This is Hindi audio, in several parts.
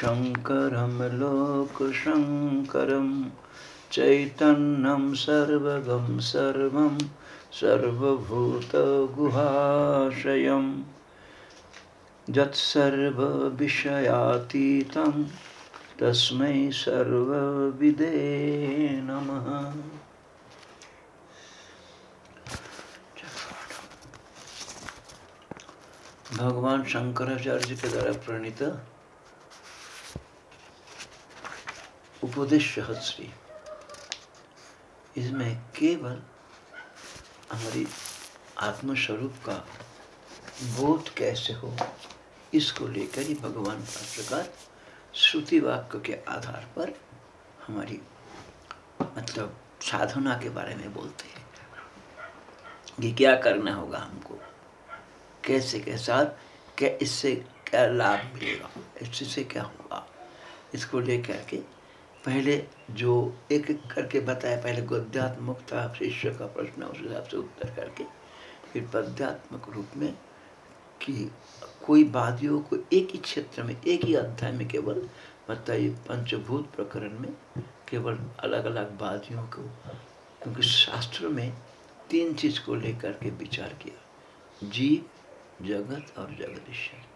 शङ्करं लोकशङ्करं चैतन्यं सर्वगं सर्वं सर्वभूतगुहाशयं यत्सर्वविषयातीतं तस्मै सर्वविदे नमः। भगवान शंकराचार्य के द्वारा प्रणीत उपदेश श्री। इसमें केवल हमारी आत्मस्वरूप का बोध कैसे हो, इसको लेकर ही भगवान प्रकार श्रुति वाक्य के आधार पर हमारी मतलब साधना के बारे में बोलते हैं कि क्या करना होगा हमको, कैसे के साथ, क्या इससे क्या लाभ मिलेगा, इससे क्या होगा, इसको लेकर के पहले जो एक एक करके बताया, पहले गद्यात्मक था शिष्य का प्रश्न, उस हिसाब से उत्तर करके, फिर पद्यात्मक रूप में कि कोई वादियों को एक ही क्षेत्र में, एक ही अध्याय में केवल, बताइए, पंचभूत प्रकरण में केवल अलग अलग वादियों को, क्योंकि शास्त्र में तीन चीज़ को लेकर के विचार किया, जीव, जगत और जगदीश्वर।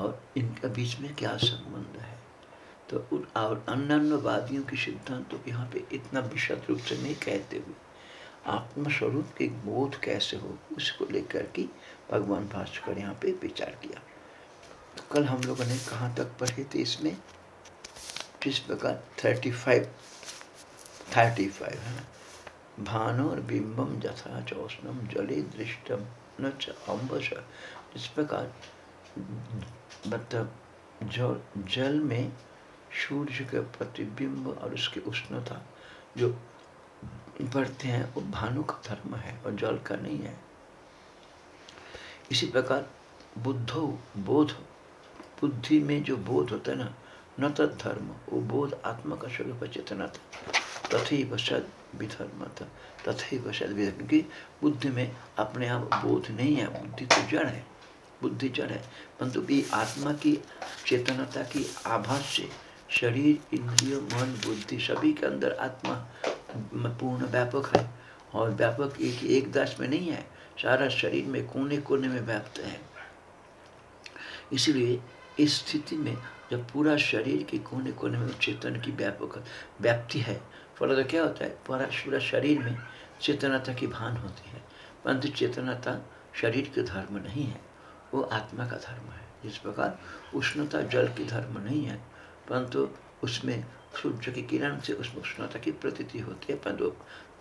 और इनका बीच में क्या संबंध है? तो और अन्य वादियों के सिद्धांतों तो यहाँ पे इतना विशद रूप से नहीं कहते हुए, आत्मस्वरूप के बोध कैसे हो, उसको लेकर के भगवान भास्कर यहाँ पे विचार किया। तो कल हम लोगों ने कहाँ तक पढ़े थे इसमें? किस प्रकार थर्टी फाइव थर्टी फाइव है भानुर बिंबम जथा चौष्णम जले दृष्टम न अम्बस इस प्रकार मतलब जल में सूर्य का प्रतिबिंब और उसकी उष्णता जो बढ़ते हैं, वो भानु का धर्म है और जल का नहीं है। इसी प्रकार बुद्धो बोध बुद्धि में जो बोध होता है ना, न तद धर्म, वो बोध आत्मा का स्वरूप चेतना था। तथे वशद विधर्म था तथे वशद क्योंकि बुद्धि में अपने आप बोध नहीं है, बुद्धि तो जड़ है, बुद्धि जड़ है। परंतु ये आत्मा की चेतनता की आभास से शरीर इंद्रिय मन बुद्धि सभी के अंदर आत्मा पूर्ण व्यापक है और व्यापक एक एक दास में नहीं है, सारा शरीर में कोने कोने में व्याप्त है। इसलिए इस स्थिति में जब पूरा शरीर के कोने कोने में चेतन की व्यापक व्याप्ति है, फल तो क्या होता है? पूरा पूरा शरीर में चेतनता की भान होती है। परंतु चेतनता शरीर के धर्म नहीं है, वो आत्मा का धर्म है। जिस प्रकार उष्णता जल की धर्म नहीं है परंतु उसमें सूर्य की किरण से उसमें उष्णता की प्रतीति होती है, परंतु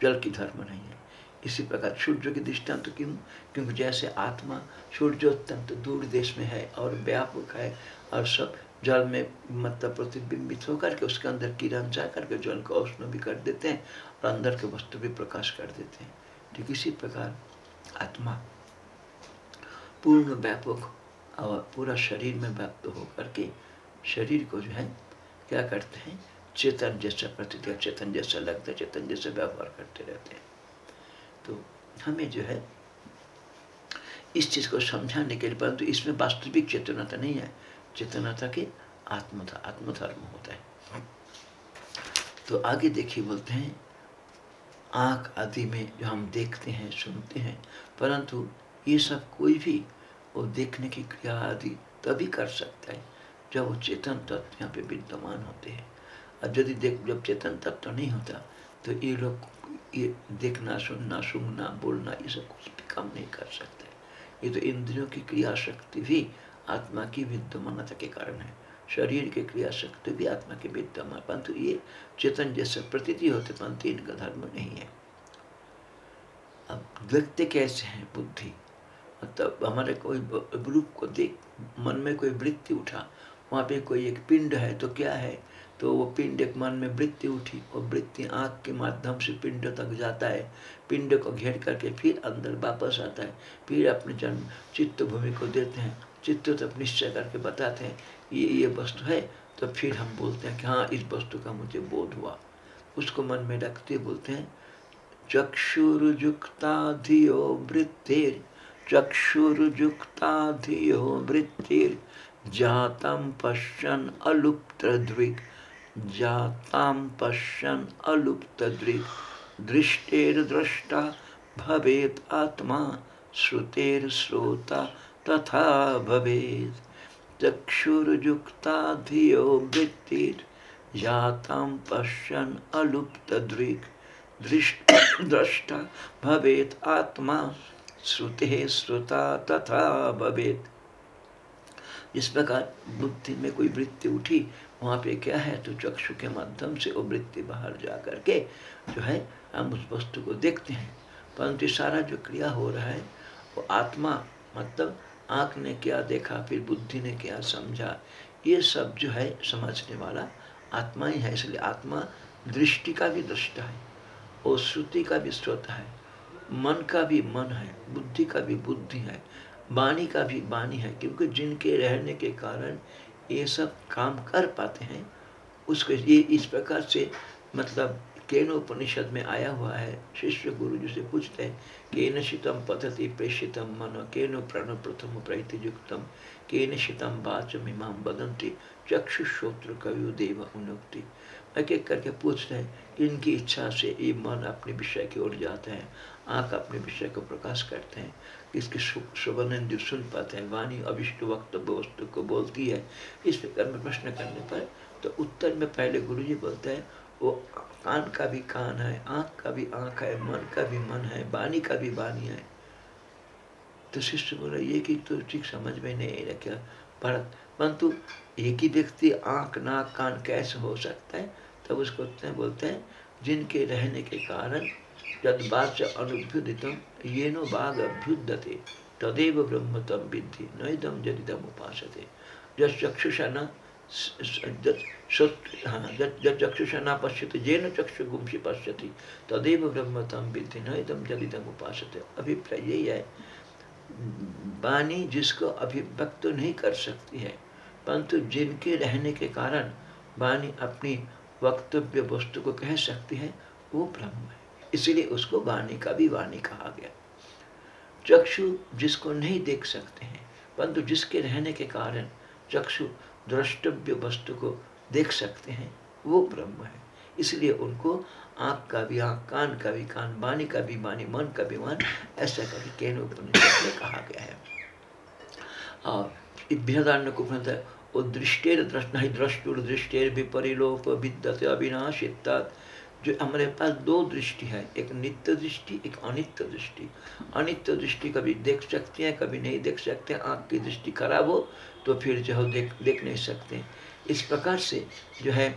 जल की धर्म नहीं है। इसी प्रकार सूर्य की दृष्टांत तो क्यों? क्योंकि जैसे आत्मा सूर्य अत्यंत दूर देश में है और व्यापक है और सब जल में मतलब प्रतिबिंबित होकर के उसके अंदर किरण जा करके जल को उष्ण भी कर देते हैं और अंदर के वस्तु भी प्रकाश कर देते हैं। ठीक इसी प्रकार आत्मा पूर्ण व्यापक और पूरा शरीर में व्याप्त होकर के शरीर को जो है, क्या करते हैं? चेतन जैसा प्रतीत चेतन जैसा लगता है, चेतन जैसा व्यवहार करते रहते हैं। तो हमें जो है, इस चीज़ को समझाने के लिए, परंतु इसमें वास्तविक चेतनता नहीं है। चेतनता के आत्म आत्मधर्म होता है। तो आगे देखिए, बोलते हैं, आँख आदि में जो हम देखते हैं, सुनते हैं, परंतु ये सब कोई भी वो देखने की क्रिया आदि तभी कर सकता है। जब वो चेतन तत्व यहाँ पे विद्यमान होते हैं। और यदि देख, जब चेतन तत्व नहीं होता तो ये लोग ये देखना, सुनना सुनना बोलना, ये सब कुछ भी काम नहीं कर सकते। ये तो इंद्रियों की क्रिया शक्ति भी आत्मा की विद्यमानता के कारण है। शरीर की क्रिया शक्ति भी आत्मा के विद्यमान, परंतु ये चेतन जैसे प्रतीति होते, परंतु इनका धर्म नहीं है। अब व्यक्ति कैसे हैं बुद्धि? मतलब हमारे कोई रूप को देख, मन में कोई वृत्ति उठा वहाँ पे कोई एक पिंड है तो क्या है? तो वो पिंड एक मन में वृत्ति उठी और वृत्ति आँख के माध्यम से पिंड तक जाता है। पिंड को घेर करके फिर अंदर वापस आता है। फिर अपने जन्म चित्त भूमि को देते हैं। चित्त तक निश्चय करके बताते हैं ये ये वस्तु है। तो फिर हम बोलते हैं कि हाँ इस वस्तु का मुझे बोध हुआ। उसको मन में रखते बोलते हैं चक्षुरुजुक्ता धियो वृत्तिर चक्षुरुजुक्ता धियो वृत्तिर। जातम पश्यन अलुप्त दृक् जाताम पश्यन अलुप्त दृक् दृष्टेर दृष्टा भवेत आत्मा श्रुतेर श्रोता तथा भवेत। चक्षुर्युक्ता धियो वृत्तिर, जातां पश्यन् अलुप्तदृक्। दृष्ट दृष्टा भवेत आत्मा, श्रुते श्रुता तथा भवेत। इस प्रकार बुद्धि में कोई वृत्ति उठी, वहाँ पे क्या है? तो चक्षु के माध्यम से वो वृत्ति बाहर जा करके जो है, हम उस वस्तु को देखते हैं। परंतु सारा जो क्रिया हो रहा है, वो आत्मा मतलब आँख ने क्या देखा, फिर बुद्धि ने क्या समझा, ये सब जो है समझने वाला आत्मा ही है। इसलिए आत्मा दृष्टि का भी दृष्टा है, और श्रुति का भी श्रोता है, मन का भी मन है, बुद्धि का भी बुद्धि है। वाणी का भी वाणी है, क्योंकि जिनके रहने के कारण ये सब काम कर पाते हैं, उसके ये इस प्रकार से मतलब केन उपनिषद में आया हुआ है शिष्य गुरु जी से पूछते हैं, केन शीतम पद्धति प्रेषितम मन, केन प्रण प्रथम प्रयुक्तम केन शीतम वाच मीमां बदंती चक्षुश्रोत्र कवि देव उन्नति एक एक करके पूछते हैं, इनकी इच्छा से ये मन अपने विषय की ओर जाते हैं, आँख अपने विषय को प्रकाश करते हैं। इसके सुवर्णेंद्र सुन पाते हैं, वाणी अभिष्ट वक्तव्य वस्तु को बोलती है, इस प्रकार में प्रश्न करने पर तो उत्तर में पहले गुरु जी बोलते हैं, वो कान का भी कान है, आँख का भी आँख है, मन का भी मन है, वाणी का भी वाणी है। तो शिष्य बोला, ये कि तो ठीक समझ में नहीं रखा भरत, परंतु एक ही व्यक्ति आँख, नाक, कान कैसे हो सकता है? तब उसको बोलते हैं, जिनके रहने के कारण जद बाच अनुभ्युदितम ये नो बाघ अभ्युदते तदेव ब्रह्म तम विद्धि नदम जदिदम उपासते। जब चक्षुषा न चक्षुषा न पश्यति जेन चक्षु गुमसी पश्यति तदेव ब्रह्म तम विद्धि न इदम जदिदम उपासते। अभिप्राय यही है वाणी जिसको अभिव्यक्त नहीं कर सकती है, परंतु जिनके रहने के कारण वाणी अपनी वक्तव्य वस्तु को कह सकती है, वो ब्रह्म है। इसीलिए उसको वाणी का भी वाणी कहा गया। चक्षु जिसको नहीं देख सकते हैं, परंतु जिसके रहने के कारण चक्षु द्रष्टव्य वस्तु को देख सकते हैं, वो ब्रह्म है। इसलिए उनको आँख का भी आँख, कान का भी कान, वाणी का भी वाणी, मन का भी मन, ऐसा करके केन उपनिषद में कहा गया है। और बृहदारण्य को वो दृष्टेर दृष्ट द्रष्टुर दृष्टेर विपरिलोप विद्यते अविनाशिता जो हमारे पास दो दृष्टि है, एक नित्य दृष्टि, एक अनित्य दृष्टि। अनित्य दृष्टि कभी देख सकते हैं, कभी नहीं देख सकते हैं, आँख की दृष्टि खराब हो तो फिर जो है देख देख नहीं सकते इस प्रकार से जो है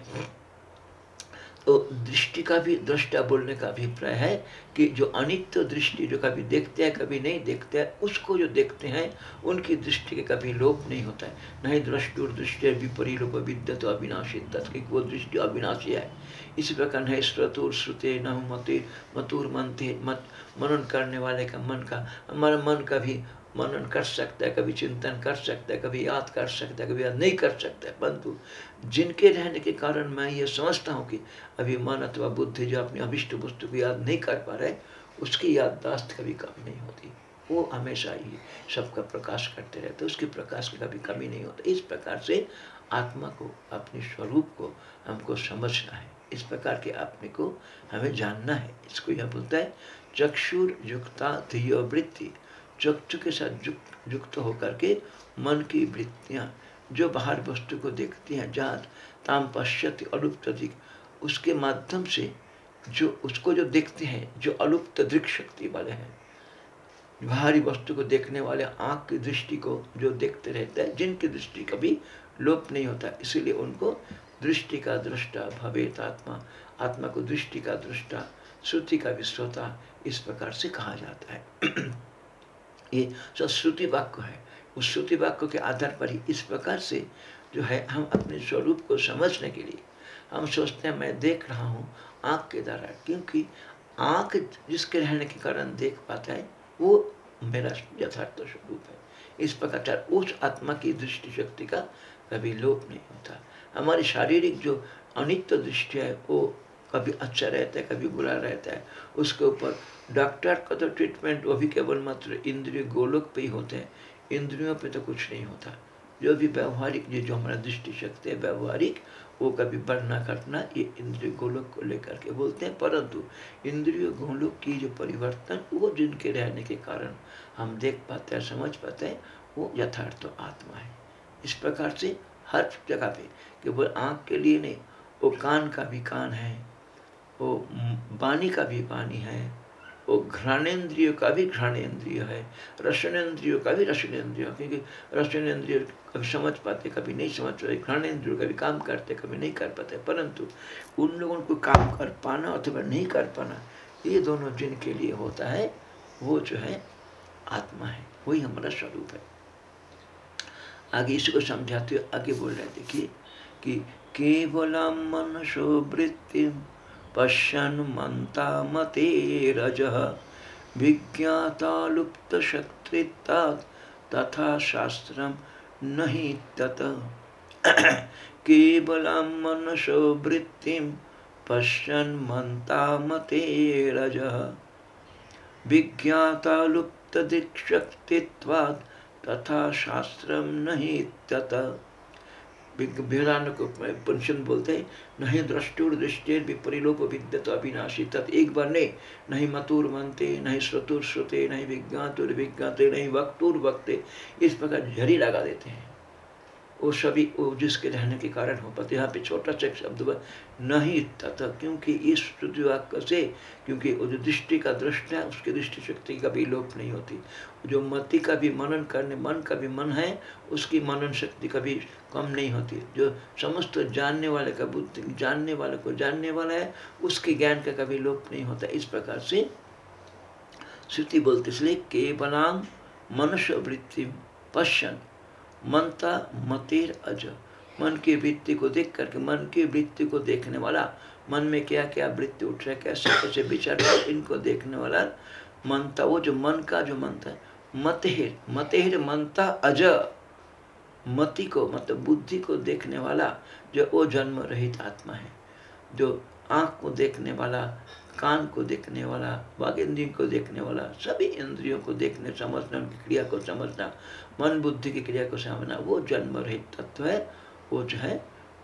तो दृष्टि का भी, दृष्टा बोलने का अभिप्राय है कि जो अनित्य दृष्टि जो कभी देखते हैं, कभी नहीं देखते हैं, उसको जो देखते हैं, उनकी दृष्टि के कभी लोप नहीं होता है। नहीं दृष्टुर दृष्टि विपरीलोप विद्यत अविनाशी। तत्व वो दृष्टि अविनाशी है। इसी प्रकार है, श्रतुर श्रुते न मते मतुर थे मत मनन करने वाले का मन का हमारा मन का भी मनन कर सकता है, कभी चिंतन कर सकता है, कभी याद कर सकता है, कभी याद नहीं कर सकता है। परंतु जिनके रहने के कारण मैं ये समझता हूँ कि अभी मन अथवा बुद्धि जो अपनी अभिष्ट वस्तु को याद नहीं कर पा रहे, उसकी याददाश्त कभी कम नहीं होती। वो हमेशा ही सबका प्रकाश करते रहते उसके प्रकाश की कभी कमी नहीं होती। इस प्रकार से आत्मा को, अपने स्वरूप को हमको समझना है। इस प्रकार के आत्मे को हमें जानना है। इसको यह बोलता है, चक्षुर युक्ता धियो वृत्ति। चक्षु के साथ युक्त होकर के मन की वृत्तियाँ जो बाहर वस्तु को देखती हैं जात ताम पश्यति अलुप्त दिख उसके माध्यम से जो, उसको जो देखते हैं, जो अलुप्त दृक शक्ति वाले हैं, बाहरी वस्तु को देखने वाले आँख की दृष्टि को जो देखते रहते हैं, जिनकी दृष्टि कभी लोप नहीं होता, इसीलिए उनको दृष्टि का दृष्टा भवेत आत्मा आत्मा को दृष्टि का दृष्टा, श्रुति का विश्रोता इस प्रकार से कहा जाता है। ये सब श्रुति वाक्य है, उस श्रुति वाक्य के आधार पर ही इस प्रकार से जो है हम अपने स्वरूप को समझने के लिए, हम सोचते हैं, मैं देख रहा हूँ आँख के द्वारा, क्योंकि आँख जिसके रहने के कारण देख पाता है, वो मेरा यथार्थ स्वरूप है। इस प्रकार उस आत्मा की दृष्टि शक्ति का कभी लोप नहीं होता। हमारी शारीरिक जो अनित्य दृष्टि है, वो कभी अच्छा रहता है, कभी बुरा रहता है, उसके ऊपर डॉक्टर का तो ट्रीटमेंट वो भी केवल मात्र इंद्रिय गोलोक पे ही होते हैं। इंद्रियों पे तो कुछ नहीं होता। जो भी व्यवहारिक जो हमारा दृष्टि शक्ति है, व्यवहारिक वो कभी बढ़ना घटना ये इंद्रिय गोलोक को लेकर के बोलते हैं। परंतु इंद्रिय गोलोक की जो परिवर्तन, वो जिनके रहने के कारण हम देख पाते हैं, समझ पाते हैं, वो यथार्थ तो आत्मा है। इस प्रकार से हर जगह पे केवल आँख के लिए नहीं, वो कान का भी कान है, वो वाणी का भी वाणी है वो घ्राणेन्द्रिय का भी घ्राणेन्द्रिय है रसनेन्द्रियों का भी रसनेन्द्रिय क्योंकि रसनेन्द्रिय कभी समझ पाते, कभी नहीं समझ पाते, घ्राणेन्द्रिय कभी काम करते, कभी नहीं कर पाते, परंतु उन लोगों को काम कर पाना अथवा नहीं कर पाना, ये दोनों जिनके लिए होता है, वो जो है आत्मा है, वही हमारा स्वरूप है। आगे इसको समझाते हुए आगे बोल रहे देखिए कि केवलम मनसो वृत्ति पश्यन् मन्ता मते रजः विज्ञातालुप्तशक्तित्वात् तथा शास्त्रं न हि तत्। केवलं मनसो वृत्तिं पश्यन् मन्ता मते रजः विज्ञातालुप्तदिक्शक्तित्वात् तथा शास्त्रं न हि तत्। उपनिषद बोलते हैं, नहीं द्रष्टुर दृष्टि परिलोप विद्यत अविनाशी। तत् एक बार नहीं नहीं मतुर मनते, नहीं श्रुतुर श्रुते, नहीं विज्ञातुर विज्ञाते, नहीं वक्तुर वक्ते। इस प्रकार झरी लगा देते हैं। वो सभी, वो जिसके रहने के कारण हो पाते यहाँ पे छोटा सा शब्द नहीं तथा क्योंकि इस वाक्य से, क्योंकि वो जो दृष्टि का दृष्ट है, उसकी दृष्टि शक्ति का भी लोप नहीं होती। जो मति का भी मनन करने, मन का भी मन है, उसकी मनन शक्ति कभी कम नहीं होती। जो समस्त जानने वाले का बुद्धि, जानने वाले को जानने वाला है, उसके ज्ञान का कभी लोप नहीं होता। इस प्रकार से श्रुति बोलते इसलिए केवलांग मनुष्य वृत्ति पश्चन मनता मतेर अज। मन की वृत्ति को देख करके, मन की वृत्ति को देखने वाला, मन में क्या क्या वृत्ति उठ रहा है कैसे कैसे विचार इनको देखने वाला मनता वो जो मन का जो मनता है, मतहिर मतहिर मनता अज, मति को मतलब बुद्धि को देखने वाला जो वो जन्म रहित आत्मा है, जो आँख को देखने वाला, कान को देखने वाला वाघ इंद्रियों को देखने वाला, सभी इंद्रियों को देखने, समझना, उनकी क्रिया को समझना, मन बुद्धि की क्रिया को समझना, वो जन्म रहित तत्व है। वो जो है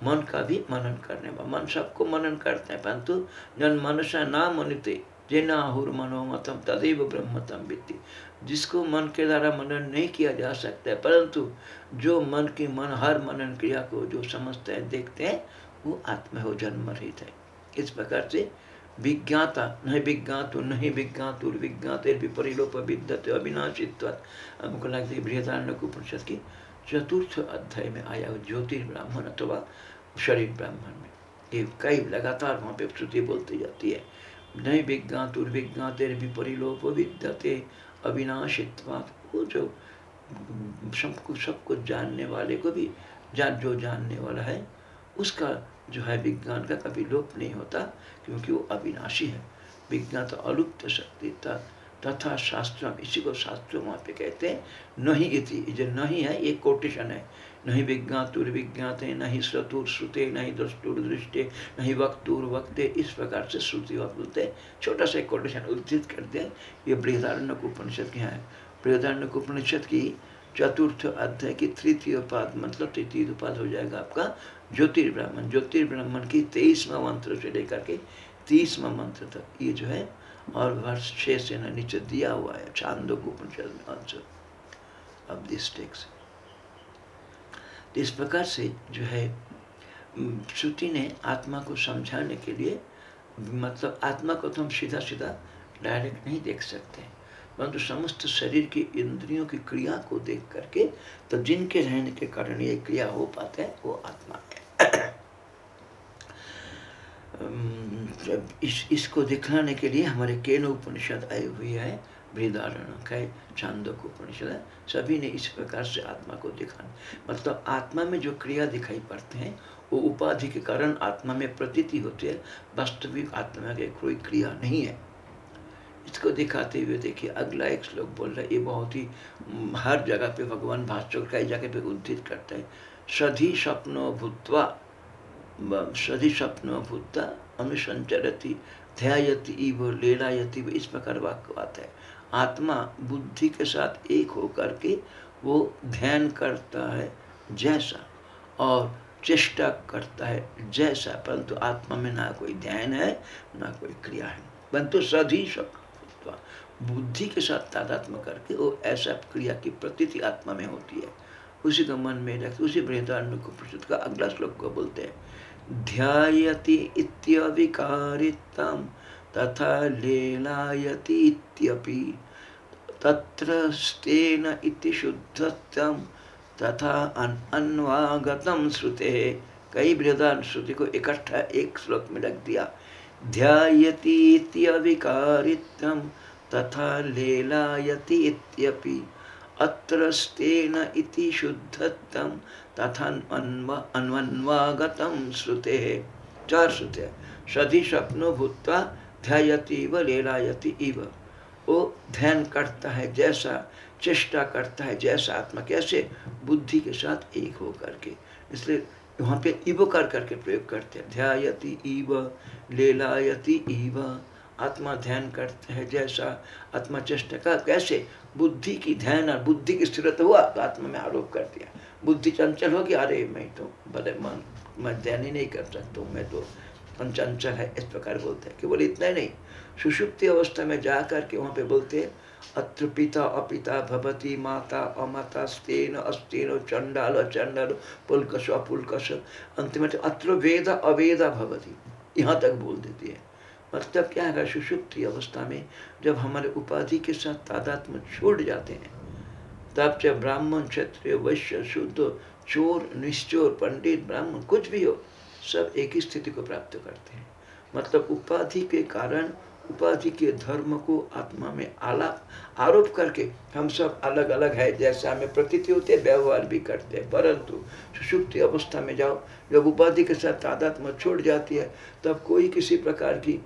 मन का भी मनन करने वाला। मन सबको मनन करते हैं, परंतु जन मनुष्य ना मनिते जेनाहुर मनोमतम तदेव ब्रह्मतम वित्ति। जिसको मन के द्वारा मनन नहीं किया जा सकता है, परंतु जो मन की मन, हर मनन क्रिया को जो समझते हैं, देखते हैं, वो आत्मा हो। जन्म रहित है इस प्रकार से विज्ञाता, नहीं विज्ञातु नहीं विज्ञातु विज्ञाते विपरिलोप विद्यते अविनाशित्व हमको लगता है बृहदारण्य उपनिषद की चतुर्थ अध्याय में आया ज्योतिर्ब्राह्मण अथवा शरीर ब्राह्मण में। ये कई लगातार वहाँ पे श्रुति बोलती जाती है। नहीं विज्ञातुर विज्ञाते विपरिलोप विद्यते, अविनाशित्वात। वो जो सबको सब कुछ जानने वाले को भी जान, जो जानने वाला है, उसका जो है विज्ञान का कभी लोप नहीं होता, क्योंकि वो अविनाशी है। विज्ञान तो अलुप्त शक्ति तथा शास्त्र इसी को शास्त्र वहाँ पे कहते हैं, नहीं इति। जो नहीं है, ये कोटेशन है। नहीं विज्ञातुर विज्ञाते नहीं श्रुतुर श्रुते, नहीं दृष्टुर दृष्टे, नहीं वक्तुर, वक्ते, इस प्रकार से श्रुति बोलते छोटा सा कोटेशन उद्धित करते हैं ये बृहदारण्य उपनिषद के हैं। बृहदारण्य उपनिषद की चतुर्थ अध्याय की तृतीय पाद मतलब तृतीय पाद हो जाएगा आपका ज्योतिर्ब्राह्मण। ज्योतिर्ब्राह्मण की तेईसवा मंत्र से लेकर के तीसवा मंत्र तक ये जो है और वर्ष छः से नीचे दिया हुआ है, चांदो को उपनिषद में आंसर अब दिस टेक्स इस प्रकार से जो है श्रुति ने आत्मा को समझाने के लिए मतलब आत्मा को तो हम सीधा सीधा डायरेक्ट नहीं देख सकते परंतु समस्त शरीर की इंद्रियों की क्रिया को देख करके तो जिनके रहने के कारण ये क्रिया हो पाता है, वो आत्मा है। इस, इसको दिखलाने के लिए हमारे केन उपनिषद आई हुई है बृदारण है, चांदक उपनिषद है, सभी ने इस प्रकार से आत्मा को दिखाना। मतलब आत्मा में जो क्रिया दिखाई पड़ते हैं, वो उपाधि के कारण आत्मा में प्रतीति होती है, वास्तविक आत्मा के कोई क्रिया नहीं है, इसको दिखाते हुए देखिए, अगला एक श्लोक बोल रहा है, ये बहुत ही हर जगह पे भगवान भाष्य कई जगह पे उद्धित करते हैं, सधी स्वप्नो भूतवा सधी स्वप्नो भूतवा अनुसंचरती ध्यायति इव, लेलायति इस प्रकार वाक्य बात है। आत्मा बुद्धि के साथ एक होकर के वो ध्यान करता है जैसा और चेष्टा करता है जैसा, परंतु आत्मा में ना कोई ध्यान है, ना कोई क्रिया है। परंतु सदी सब बुद्धि के साथ तादात्म करके वो ऐसा क्रिया की प्रतीति आत्मा में होती है। उसी को मन में रखते उसी बृहदारण्य को प्रस्तुत का अगला श्लोक को बोलते हैं। ध्यायति इत्यविकारितम तथा लेलायति इत्यपि। तत्र स्तेन इति शुद्धत्वम तथा अन्वागतम श्रुते। कई बृहदान श्रुति को इकट्ठा एक श्लोक में रख दिया। ध्यायति इत्यविकारितम तथा लेलायति इत्यपि। अत्र स्तेन इति शुद्धत्वं तथा अन्वन्वागतं श्रुते। चार श्रुते। सदी स्वप्नो भूतवा ध्यायति व लेलायति इव। वो ध्यान करता है जैसा, चेष्टा करता है जैसा आत्मा, कैसे? बुद्धि के साथ एक हो करके इसलिए वहाँ पे इव कर करके प्रयोग करते हैं। ध्यायति इव, लेलायति इव। आत्मा ध्यान करते हैं जैसा आत्मा चेष्टा का, कैसे? बुद्धि की ध्यान और बुद्धि की स्थिरता हुआ तो आत्मा में आरोप कर दिया। बुद्धि चंचल होगी, अरे मैं तो बड़े मन, मैं ध्यान ही नहीं कर सकता मैं तो चंचल है, इस प्रकार बोलते हैं। केवल इतना ही नहीं, सुषुप्ति अवस्था में जा करके वहाँ पे बोलते हैं, अत्र पिता अपिता भवती माता अमाता स्तेन अस्तेन चंडाल चंडाल पुलकश अपुलकश। अंत में अत्र वेद अवेदा भवती, यहाँ तक बोल देती है। मतलब क्या है, सुषुप्ति अवस्था में जब हमारे उपाधि के साथ तादात्म छूट जाते हैं। तब जब ब्राह्मण, क्षत्रिय, वैश्य, शुद्ध, चोर, निश्चोर, पंडित, ब्राह्मण, कुछ भी हो, सब एक ही स्थिति को प्राप्त करते हैं। मतलब उपाधि के कारण, उपाधि के धर्म को आत्मा में आलाप आरोप करके हम सब अलग अलग है, जैसे हमें प्रतीति होते व्यवहार भी करते हैं। परंतु सुषुप्ति अवस्था में जाओ, जब उपाधि के साथ तादात्म छोड़ जाती है, तब कोई किसी प्रकार की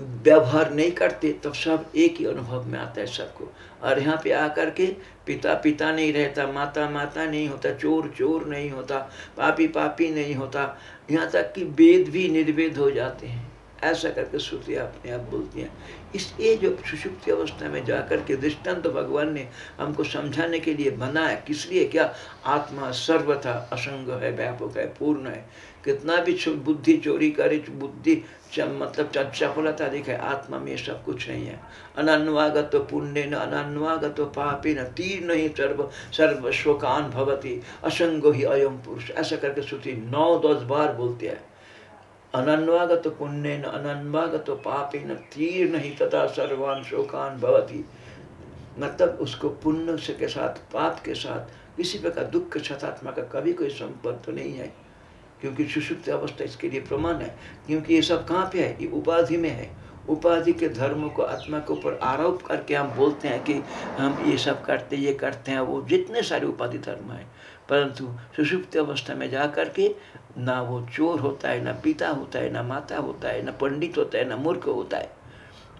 व्यवहार नहीं करते, तब सब एक ही अनुभव में आता है सबको। और यहाँ पे आकर के पिता पिता नहीं रहता माता माता नहीं होता चोर चोर नहीं होता पापी पापी नहीं होता। यहाँ तक कि वेद भी निर्वेद हो जाते हैं। ऐसा करके श्रुति अपने आप बोलती हैं। इस ये जो सुषुप्ति अवस्था में जाकर के दृष्टांत तो भगवान ने हमको समझाने के लिए बनाया किस लिए? क्या? आत्मा सर्वथा असंग है, व्यापक है, पूर्ण है। कितना भी बुद्धि चोरी करे बुद्धि मतलब चपलता दिखे, आत्मा में सब कुछ नहीं है। अनन्वागत पुण्य न, अनन्वागत पापी न, तीर्ण ही सर्व सर्व शोकान भवती। असंग ही अयम पुरुष। ऐसा करके श्रुति नौ दस बार बोलते हैं। अनन्वागत पुण्य न अनन्वागत पापी न तीर्ण ही तथा सर्वान शोकान भवती। मतलब उसको पुण्य से के साथ, पाप के साथ, किसी प्रकार दुख के साथ आत्मा का कभी कोई संपर्क तो नहीं है, क्योंकि सुषुप्त अवस्था इसके लिए प्रमाण है। क्योंकि ये सब कहाँ पे है? ये उपाधि में है। उपाधि के धर्म को, आत्मा के ऊपर आरोप करके हम बोलते हैं कि हम ये सब करते, ये करते हैं, वो जितने सारे उपाधि धर्म है, परंतु सुषुप्त अवस्था में जा कर के ना वो चोर होता है, ना पिता होता है, ना माता होता है, ना पंडित होता है, ना मूर्ख होता है,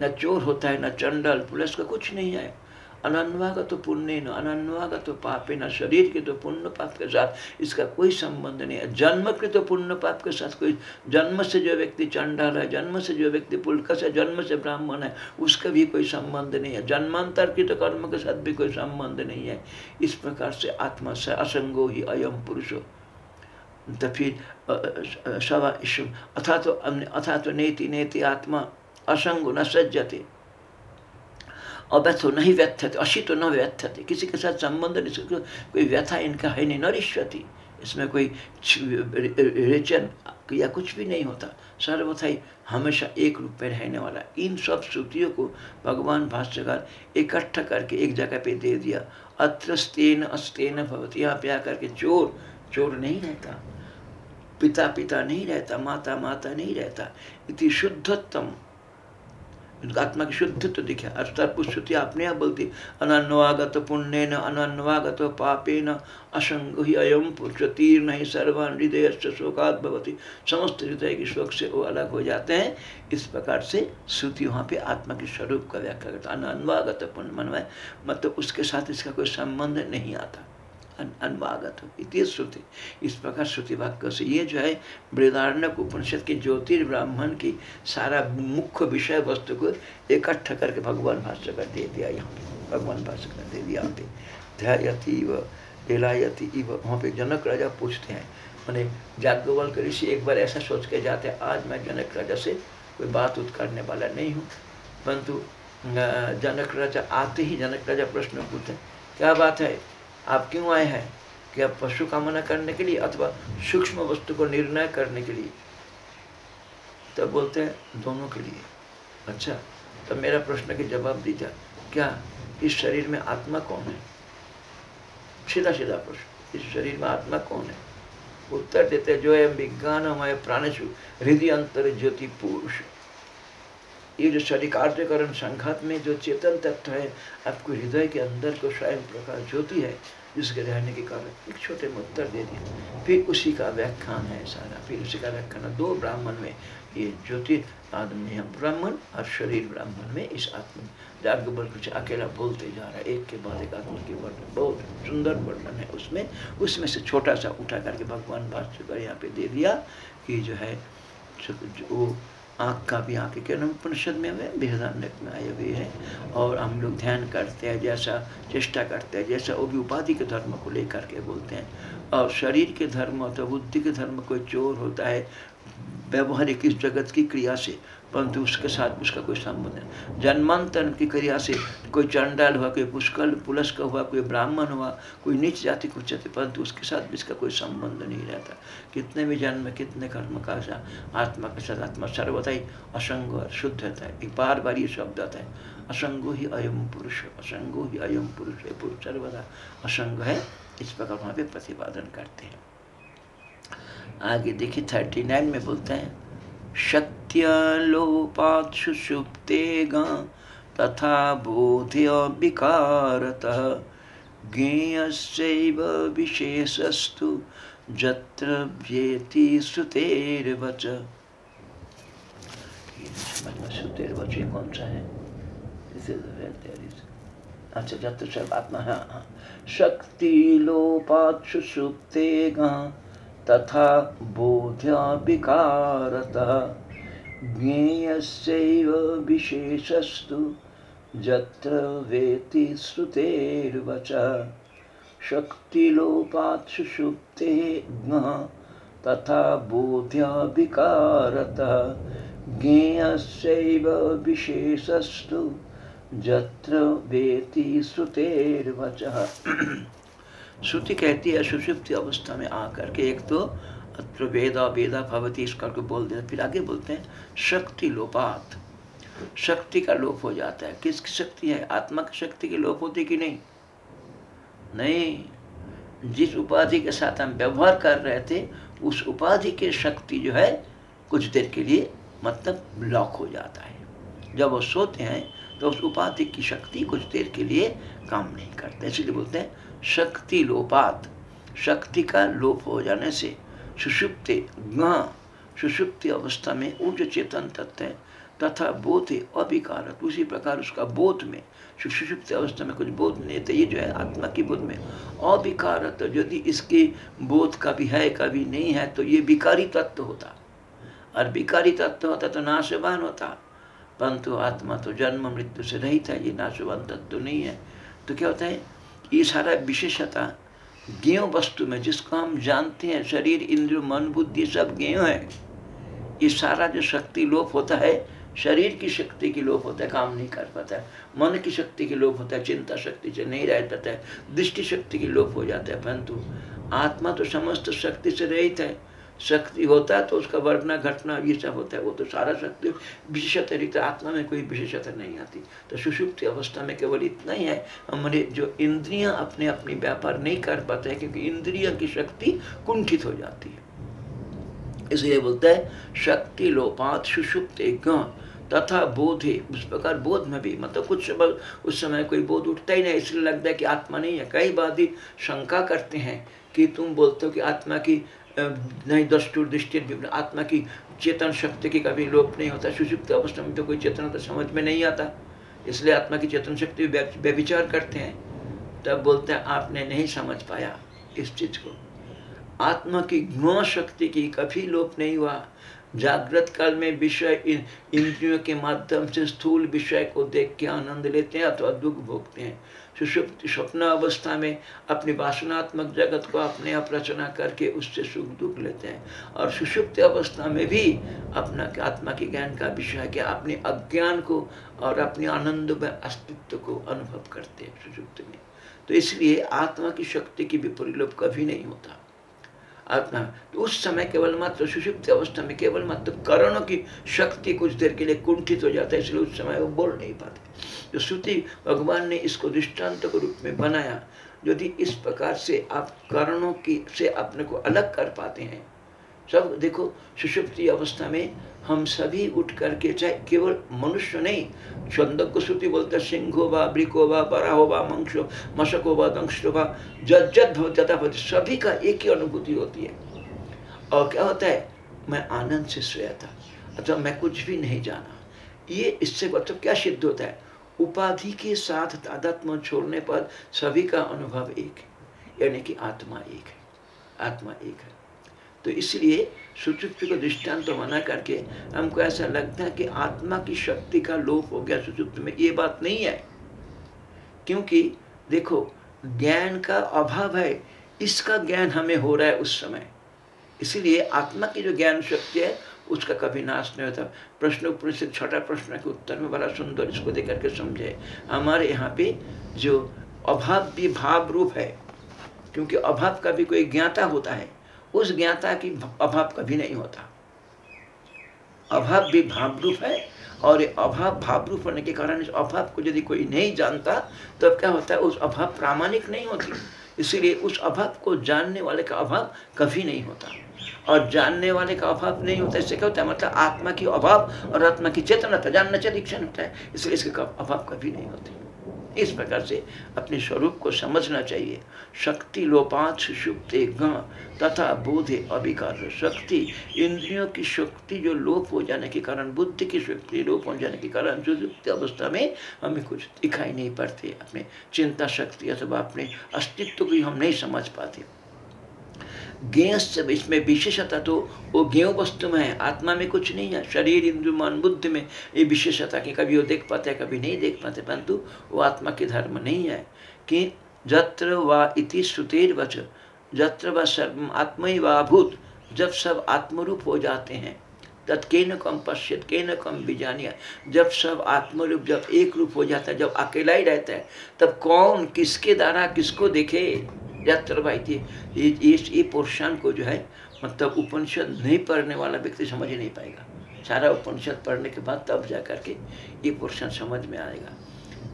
ना चोर होता है, ना चंडल, पुलिस का कुछ नहीं है। अनन्वागत पुण्य न अनन्वागत पापे न शरीर के तो पुण्य पाप के साथ इसका कोई संबंध नहीं है। जन्म के तो पुण्य पाप के साथ कोई, जन्म से जो व्यक्ति चंडाल है, जन्म से जो व्यक्ति पुलकस है, जन्म से ब्राह्मण है, उसका भी कोई संबंध नहीं है। जन्मांतर की तो कर्म के साथ भी कोई संबंध नहीं है। इस प्रकार से आत्मा से असंगो ही अयम पुरुषो। तो फिर सवा अथा तो अथा तो नेति नेति आत्मा असंग न सज्जते। अव्यथो नहीं व्यथते, अशितो न व्यथते। किसी के साथ संबंध नहीं कोई व्यथा इनका है नहीं, नरिष्यति। इसमें कोई रेचन या कुछ भी नहीं होता। सर्वथा ही हमेशा एक रूप में रहने वाला। इन सब श्रुतियों को भगवान भाष्यकार इकट्ठा करके एक जगह पे दे दिया। अत्र स्तेन अस्तेन भवती। यहाँ पे आकर के चोर चोर नहीं रहता। पिता पिता नहीं रहता, माता माता नहीं रहता। इति शुद्धतम आत्मा की शुद्ध तो दिखे। अर्थात श्रुति अपने आप बोलती अनन्वागत पुण्य न अनन्वागत पापे न असंग ही अयम पुरुष तीर्ण ही सर्वान हृदय शोकात भवती। समस्त हृदय के शोक से वो अलग हो जाते हैं। इस प्रकार से श्रुति वहाँ पे आत्मा के स्वरूप का व्याख्या करता अनन्वागत पुण्य मनवाय मतलब उसके साथ इसका कोई संबंध नहीं आता। अनुवागत हो। इति श्रुति। इस प्रकार श्रुति वाक्य से ये जो है बृदारण्य उपनिषद के ज्योतिर्ब्राह्मण की सारा मुख्य विषय वस्तु को इकट्ठा करके भगवान भाष्य कर दे दिया यहाँ पे। भगवान भाष्य कर दे दिया यहाँ पे। ध्यायतीव एलायति वहाँ पे जनक राजा पूछते हैं। मैंने जाग्ञवल के ऋषि एक बार ऐसा सोच के जाते हैं, आज मैं जनक राजा से कोई बात उत करने वाला नहीं हूँ। परंतु जनक राजा आते ही जनक राजा प्रश्न पूछते क्या बात है? आप क्यों आए हैं? क्या पशु कामना करने के लिए अथवा सूक्ष्म वस्तु को निर्णय करने के लिए? तो बोलते हैं, दोनों के लिए। अच्छा तो मेरा प्रश्न के जवाब दीजिए, क्या इस शरीर में आत्मा कौन है? सीधा सीधा प्रश्न, इस शरीर में आत्मा कौन है? उत्तर देते, जो है विज्ञान हमारे प्राणशु हृदय अंतर ज्योति पुरुष। ये जो शरीर कार्यकरण संघात में जो चेतन तत्व है, आपको हृदय के अंदर को स्वयं प्रकाश ज्योति है जिसके रहने के कारण एक छोटे में उत्तर दे दिया फिर उसी का व्याख्यान है सारा। फिर उसी का व्याख्यान दो ब्राह्मण में ये ज्योति आदमी ब्राह्मण और शरीर ब्राह्मण में इस आत्मा। जाग्ञवल कुछ अकेला बोलते जा रहा है। एक के बाद एक आत्मा के वर्णन, बहुत सुंदर वर्णन है उसमें। उसमें से छोटा सा उठा करके भगवान भाष्यकर यहाँ पे दे दिया कि जो है वो आँख का भी आँख के उपनिषद में हमें बृहदान्य में आए हुए हैं। और हम लोग ध्यान करते हैं, जैसा चेष्टा करते हैं, जैसा वो भी उपाधि के धर्म को लेकर के बोलते हैं। और शरीर के धर्म अथवा बुद्धि के धर्म कोई चोर होता है, व्यवहारिक इस जगत की क्रिया से परंतु उसके साथ उसका कोई संबंध नहीं। जन्मांतर की क्रिया से कोई चंडाल हुआ, कोई पुष्कल, पुलस का हुआ, कोई ब्राह्मण हुआ, कोई नीच जाति, कुछ जाति, परंतु उसके साथ भी इसका कोई संबंध नहीं रहता। कितने भी जन्म, कितने कर्म का आत्मा के साथ आत्मा सर्वथा ही असंग और शुद्ध रहता है। एक बार बार ये शब्द आता है, असंगो ही अयम पुरुष, असंगो ही अयम पुरुष है पुरुष सर्वदा असंग है। इस प्रकार वहाँ पे प्रतिपादन करते हैं। आगे देखिए, थर्टी नाइन में बोलते हैं शक्त्यलोपात् सुषुप्ते तथा बोध्य विकारतः ज्ञेयस्यैव विशेषस्तु जत्र व्येति श्रुतेर्वच श्रुतेर्वच कौन सा है? अच्छा जत्र सब आत्मा हाँ हाँ। शक्ति लोपात सुषुप्ते तथा बोध्या विकारतः ज्ञेयस्यैव विशेषस्तु, जत्र वेति श्रुतेर्वच। शक्तिलोपात् सुषुप्ते तथा बोध्या विकारतः ज्ञेयस्यैव विशेषस्तु, जत्र वेति श्रुतेर्वचः। श्रुति कहती है सुषुप्ति अवस्था में आकर के एक तो अत्र वेदा वेदा भवती इस करके बोल देते फिर आगे बोलते हैं, शक्ति लोपात। शक्ति का लोप हो जाता है। किसकी शक्ति है? आत्मा की शक्ति की लोप होती कि नहीं? नहीं। जिस उपाधि के साथ हम व्यवहार कर रहे थे, उस उपाधि की शक्ति जो है, कुछ देर के लिए मतलब लॉक हो जाता है। जब वो सोते हैं तो उस उपाधि की शक्ति कुछ देर के लिए काम नहीं करते इसलिए बोलते हैं शक्ति लोपात। शक्ति का लोप हो जाने से सुषुप्त ज्ञ सुषुप्ति अवस्था में उच्च चेतन तत्व है, तथा बोध अभिकार उसी प्रकार उसका बोध में, सुषुप्त अवस्था में कुछ बोध नहीं तो ये जो है आत्मा की बोध में अविकार तो यदि इसके बोध का भी है, कभी नहीं है तो ये विकारी तत्व होता। और विकारी तत्व होता तो नाशवान होता। परंतु आत्मा तो जन्म मृत्यु से रहित है, ये नाशवान तत्व नहीं है। तो क्या होता है? ये सारा विशेषता ज्ञ वस्तु में, जिसको हम जानते हैं, शरीर इंद्र मन, बुद्धि, सब ज्ञ है। ये सारा जो शक्ति लोप होता है, शरीर की शक्ति की लोप होता है, काम नहीं कर पाता है। मन की शक्ति की लोप होता है, चिंता शक्ति से नहीं रह पाता है। दृष्टि शक्ति की लोप हो जाता है, परंतु आत्मा तो समस्त शक्ति से रहित है। शक्ति होता है तो उसका वर्णना, घटना, ये सब होता है, वो तो सारा शक्ति विशेषता रहता आत्मा में कोई विशेषता नहीं आती। तो सुषुप्त अवस्था में केवल इतना ही है हमारे जो इंद्रियाँ अपने अपनी व्यापार नहीं कर पाते हैं, क्योंकि इंद्रिया की शक्ति कुंठित हो जाती है। इसलिए बोलता है, शक्ति लोपात सुषुप्त तथा बोध। है उस प्रकार बोध में भी मतलब कुछ समय, उस समय कोई बोध उठता ही नहीं, इसलिए लगता है कि आत्मा नहीं है। कई बार ही शंका करते हैं कि तुम बोलते हो कि आत्मा की नहीं, दृष्टि दृष्टि आत्मा की चेतन शक्ति की कभी लोप नहीं होता। सुषुप्त अवस्था में तो कोई चेतन तो समझ में नहीं आता। इसलिए आत्मा की चेतन शक्ति व्यविचार करते हैं। तब बोलते हैं, आपने नहीं समझ पाया इस चीज़ को। आत्मा की ज्ञ शक्ति की कभी लोप नहीं हुआ। जागृत काल में विषय इंद्रियों के माध्यम से स्थूल विषय को देख के आनंद लेते हैं अथवा दुख भोगते हैं। सुषुप्त स्वप्न अवस्था में अपनी वासनात्मक जगत को अपने आप रचना करके उससे सुख दुख लेते हैं। और सुषुप्त अवस्था में भी अपना आत्मा के ज्ञान का विषय कि अपने अज्ञान को और अपने आनंद में अस्तित्व को अनुभव करते हैं सुषुप्त में। तो इसलिए आत्मा की शक्ति की विपरीलोप कभी नहीं होता। आत्मा। तो उस समय केवल मात्र सुषुप्त अवस्था में, केवल मात्र करणों की शक्ति कुछ देर के लिए कुंठित हो जाता है, इसलिए उस समय वो बोल नहीं पाते। जो श्रुति भगवान ने इसको दृष्टांत के रूप में बनाया यदि इस प्रकार से आप करणों की, से अपने को अलग कर पाते हैं। सब देखो, सुषुप्ति अवस्था में हम सभी उठ करके, चाहे केवल मनुष्य नहीं छंदक को श्रुति बोलते सिंहो वा, ब्रिको वा, बराहो वा मंशो मशको वा दंशो वा, जत जत भवत सभी का एक ही अनुभूति होती है। और क्या होता है, मैं आनंद से सोया था। अथवा मैं कुछ भी नहीं जाना। ये इससे मतलब क्या सिद्ध होता है? उपाधि के साथ तादात्म छोड़ने पर सभी का अनुभव एक है, यानी कि आत्मा एक है, आत्मा एक है। तो इसलिए सुचुप्ति को दृष्टांत तो मना करके हमको ऐसा लगता है कि आत्मा की शक्ति का लोप हो गया सुचुप्त में। ये बात नहीं है। क्योंकि देखो, ज्ञान का अभाव है, इसका ज्ञान हमें हो रहा है उस समय। इसीलिए आत्मा की जो ज्ञान शक्ति है, उसका कभी नाश नहीं होता। प्रश्न उपनिषद छठा प्रश्न के उत्तर में बड़ा सुंदर इसको देख करके समझे। हमारे यहाँ पे जो अभाव भी भाव रूप है, क्योंकि अभाव का भी कोई ज्ञाता होता है। उस ज्ञाता की अभाव कभी नहीं होता। अभाव भी भाव रूप है और अभाव भाव रूप होने के कारण इस अभाव को यदि कोई नहीं जानता तो क्या होता है, उस अभाव प्रामाणिक नहीं होती। इसीलिए उस अभाव को जानने वाले का अभाव कभी नहीं होता। और जानने वाले का अभाव नहीं होता, इससे क्या होता है मतलब आत्मा की अभाव और आत्मा की चेतनता जानना चरिक्षण होता है। इसलिए इसके अभाव कभी नहीं होती। इस प्रकार से अपने स्वरूप को समझना चाहिए। शक्ति लोपात सुषुप्ते तथा बोधे अभिकार शक्ति इंद्रियों की शक्ति जो लोप हो जाने के कारण, बुद्धि की शक्ति लोप हो जाने के कारण सुषुप्त अवस्था में हमें कुछ दिखाई नहीं पड़ते। अपने चिंता शक्ति अथवा अपने अस्तित्व भी हम नहीं समझ पाते। ज्ञ इसमें विशेषता तो वो ज्ञ वस्तु में है, आत्मा में कुछ नहीं है, शरीर इंद्र मन, बुद्ध में ये विशेषता की कभी वो देख पाते कभी नहीं देख पाते, परंतु वो आत्मा के धर्म नहीं है कि जत्र व इति श्रुतिर वच, जत्र व सर्व आत्म वाभूत जब सब आत्मरूप हो जाते हैं, तत् के न कम पश्चित के न कम बीजानिया जब सब आत्मरूप, जब एक रूप हो जाता है, जब अकेला ही रहता है, तब कौन किसके द्वारा किसको देखे? यात्रा भाई थी ये ये पोर्शन को जो है मतलब उपनिषद नहीं पढ़ने वाला व्यक्ति समझ ही नहीं पाएगा। सारा उपनिषद पढ़ने के बाद तब जा करके ये पोर्शन समझ में आएगा।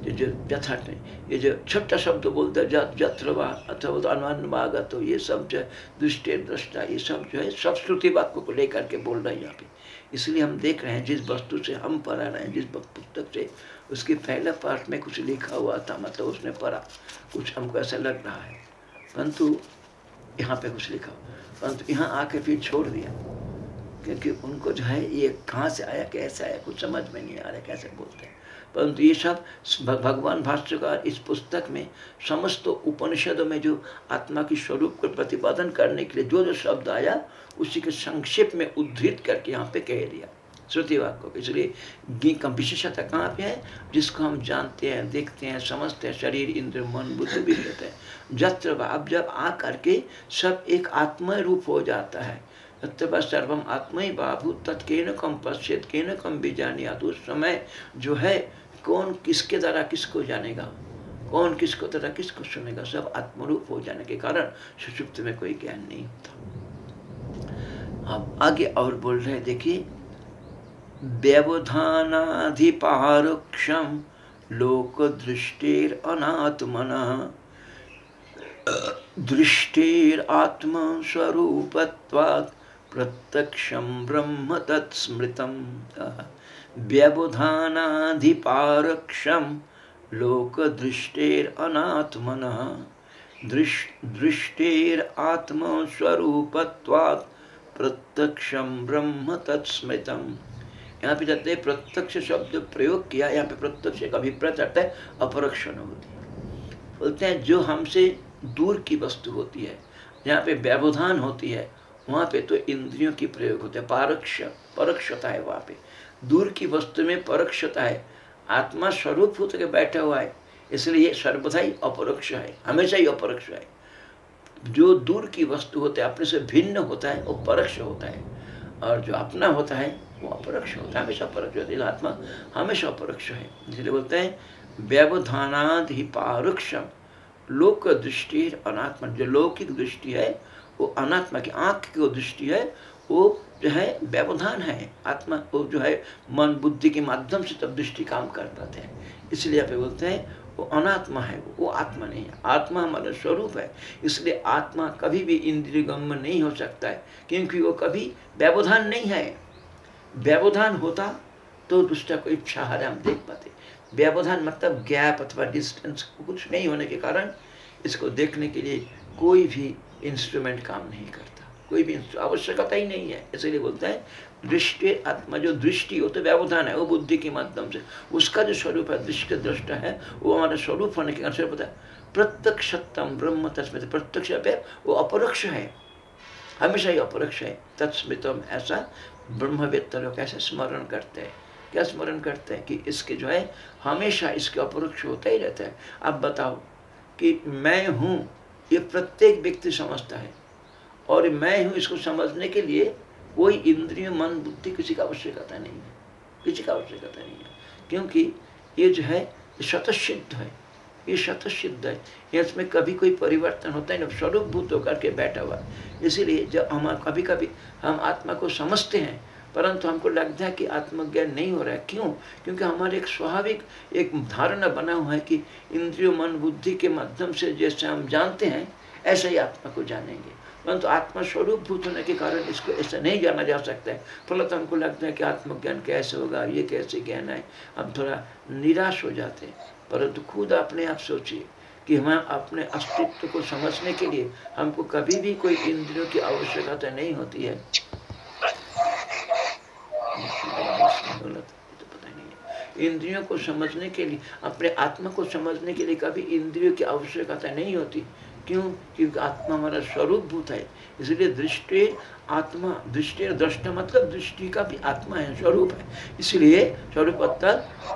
जो जो यथार्थ में ये जो छोटा शब्द बोलते हैं, जत जत्रवा अथवा तो अनुमान तो ये सब जो है, दृष्टि, दृष्टा, ये सब जो है, सब श्रुति वाक्य को लेकर के बोल रहे हैं यहाँ पे। इसलिए हम देख रहे हैं, जिस वस्तु से हम पढ़ा रहे हैं, जिस पुस्तक से, उसके पहले पार्ट में कुछ लिखा हुआ था मतलब उसने पढ़ा, कुछ हमको ऐसा लग रहा है। परंतु यहाँ पे कुछ लिखा। परंतु यहाँ आके फिर छोड़ दिया। क्योंकि उनको जो है ये कहाँ से आया, कैसे आया, कुछ समझ में नहीं आ रहा कैसे बोलते हैं। परंतु ये सब भगवान भाष्यकार इस पुस्तक में समस्त उपनिषदों में जो आत्मा की स्वरूप को प्रतिपादन करने के लिए जो जो शब्द आया, उसी के संक्षेप में उद्धृत करके यहाँ पे कह दिया। श्रुति वाक्य को। इसलिए विशेषता कहाँ पे है? जिसको हम जानते हैं, देखते हैं, समझते हैं, शरीर इंद्र मन, बुद्ध भी कहते हैं। जत्र अब जब आ करके सब एक आत्मय रूप हो जाता है। सर्वम आत्मय बाबू तत्के न कम पश्चित के न कम भी जानिया तो उस समय जो है, कौन किसके द्वारा किसको जानेगा? कौन किसको तरह किसको सुनेगा? सब आत्मरूप हो जाने के कारण सुषुप्त में कोई ज्ञान नहीं होता। अब आगे और बोल रहे देखिए, व्यवधानाधिपारुक्षं लोकदृष्टिरनात्मनः दृष्टिरात्मस्वरूपत्वात् प्रत्यक्षं ब्रह्म तत्स्मृतं। व्यवधानाधिपारक्षं लोकदृष्टिरनात्मनः। दृष्, दृष्टिरात्मस्वरूपत्वात् प्रत्यक्षं ब्रह्म तत्स्मृतम् यहाँ पे जाते प्रत्यक्ष शब्द प्रयोग किया, यहाँ पे प्रत्यक्ष एक अभिप्राय चढ़ता है अपरोक्ष अनुभूति बोलते हैं, जो हमसे दूर की वस्तु होती है, जहाँ पे व्यवधान होती है, वहाँ पे तो इंद्रियों की प्रयोग होते हैं। पारक्ष, परोक्षता है वहाँ पे। दूर की वस्तु में परोक्षता है। आत्मा स्वरूप होकर के बैठा हुआ है। इसलिए सर्वथा ही अपरोक्ष है। हमेशा ही अपरोक्ष है। जो दूर की वस्तु होते है, अपने से भिन्न होता है, वो परोक्ष होता है। और जो अपना होता है, वो अपरोक्ष होता है। हमेशा अपरोक्ष होता है। आत्मा हमेशा अपरोक्ष है। इसलिए बोलते हैं, व्यवधानाद ही पारुक्षम। लोक दृष्टि अनात्मा, जो लौकिक दृष्टि है, वो अनात्मा की आँख की दृष्टि है, वो जो है व्यवधान है। आत्मा वो जो है मन, बुद्धि के माध्यम से तब दृष्टि काम कर पाते हैं। इसलिए आप बोलते हैं, वो अनात्मा है, वो आत्मा नहीं है। आत्मा हमारा स्वरूप है। इसलिए आत्मा कभी भी इंद्रिय गम्य नहीं हो सकता है, क्योंकि वो कभी व्यवधान नहीं है। व्यवधान होता तो दूसरा को इच्छा हर हम देख पाते। व्यवधान मतलब गैप अथवा डिस्टेंस कुछ नहीं होने के कारण इसको देखने के लिए कोई भी इंस्ट्रूमेंट काम नहीं करता। कोई भी आवश्यकता ही नहीं है। इसलिए बोलता है, दृष्टि, आत्मा जो दृष्टि हो तो व्यवधान है, वो बुद्धि के माध्यम से। उसका जो स्वरूप है, दृष्टि दृष्टा है, वो हमारा स्वरूप होने के कारण पता है। प्रत्यक्षतम ब्रह्म तस्मित प्रत्यक्ष वो अपरोक्ष है। हमेशा ही अपरोक्ष है। तत्स्मितम ऐसा ब्रह्मवेत्ता लोग ऐसे स्मरण करते हैं। क्या स्मरण करते हैं कि इसके जो है, हमेशा इसके अपरोक्ष होता ही रहता है। अब बताओ कि मैं हूँ, ये प्रत्येक व्यक्ति समझता है। और मैं हूँ इसको समझने के लिए कोई इंद्रिय, मन, बुद्धि किसी का आवश्यकता नहीं है। किसी का आवश्यकता नहीं है। क्योंकि ये जो है शतसिद्ध है। ये शतसिद्ध है। इसमें कभी कोई परिवर्तन होता है ना स्वरूप भूत होकर के बैठा हुआ इसीलिए जब हम कभी कभी हम आत्मा को समझते हैं परंतु हमको लगता है कि आत्मज्ञान नहीं हो रहा है। क्यों? क्योंकि हमारे एक स्वाभाविक एक धारणा बना हुआ है कि इंद्रियो, मन, बुद्धि के माध्यम से जैसे हम जानते हैं, ऐसे ही आत्मा को जानेंगे। परंतु आत्मा स्वरूप भूत होने के कारण इसको ऐसा नहीं जाना जा सकता है। फलत हमको लगता है कि आत्मज्ञान कैसे होगा, ये कैसे ज्ञान है हम थोड़ा निराश हो जाते हैं। परंतु खुद अपने आप सोचिए कि हम अपने अस्तित्व को समझने के लिए हमको कभी भी कोई इंद्रियों की आवश्यकता नहीं होती है। इंद्रियों को समझने के लिए, अपने आत्मा को समझने के लिए कभी इंद्रियों की आवश्यकता नहीं होती। क्यों? क्योंकि आत्मा हमारा स्वरूप भूत है। इसलिए दृष्टि, आत्मा, दृष्टि दृष्ट मतलब दृष्टि का भी आत्मा है, स्वरूप है। इसलिए स्वरूप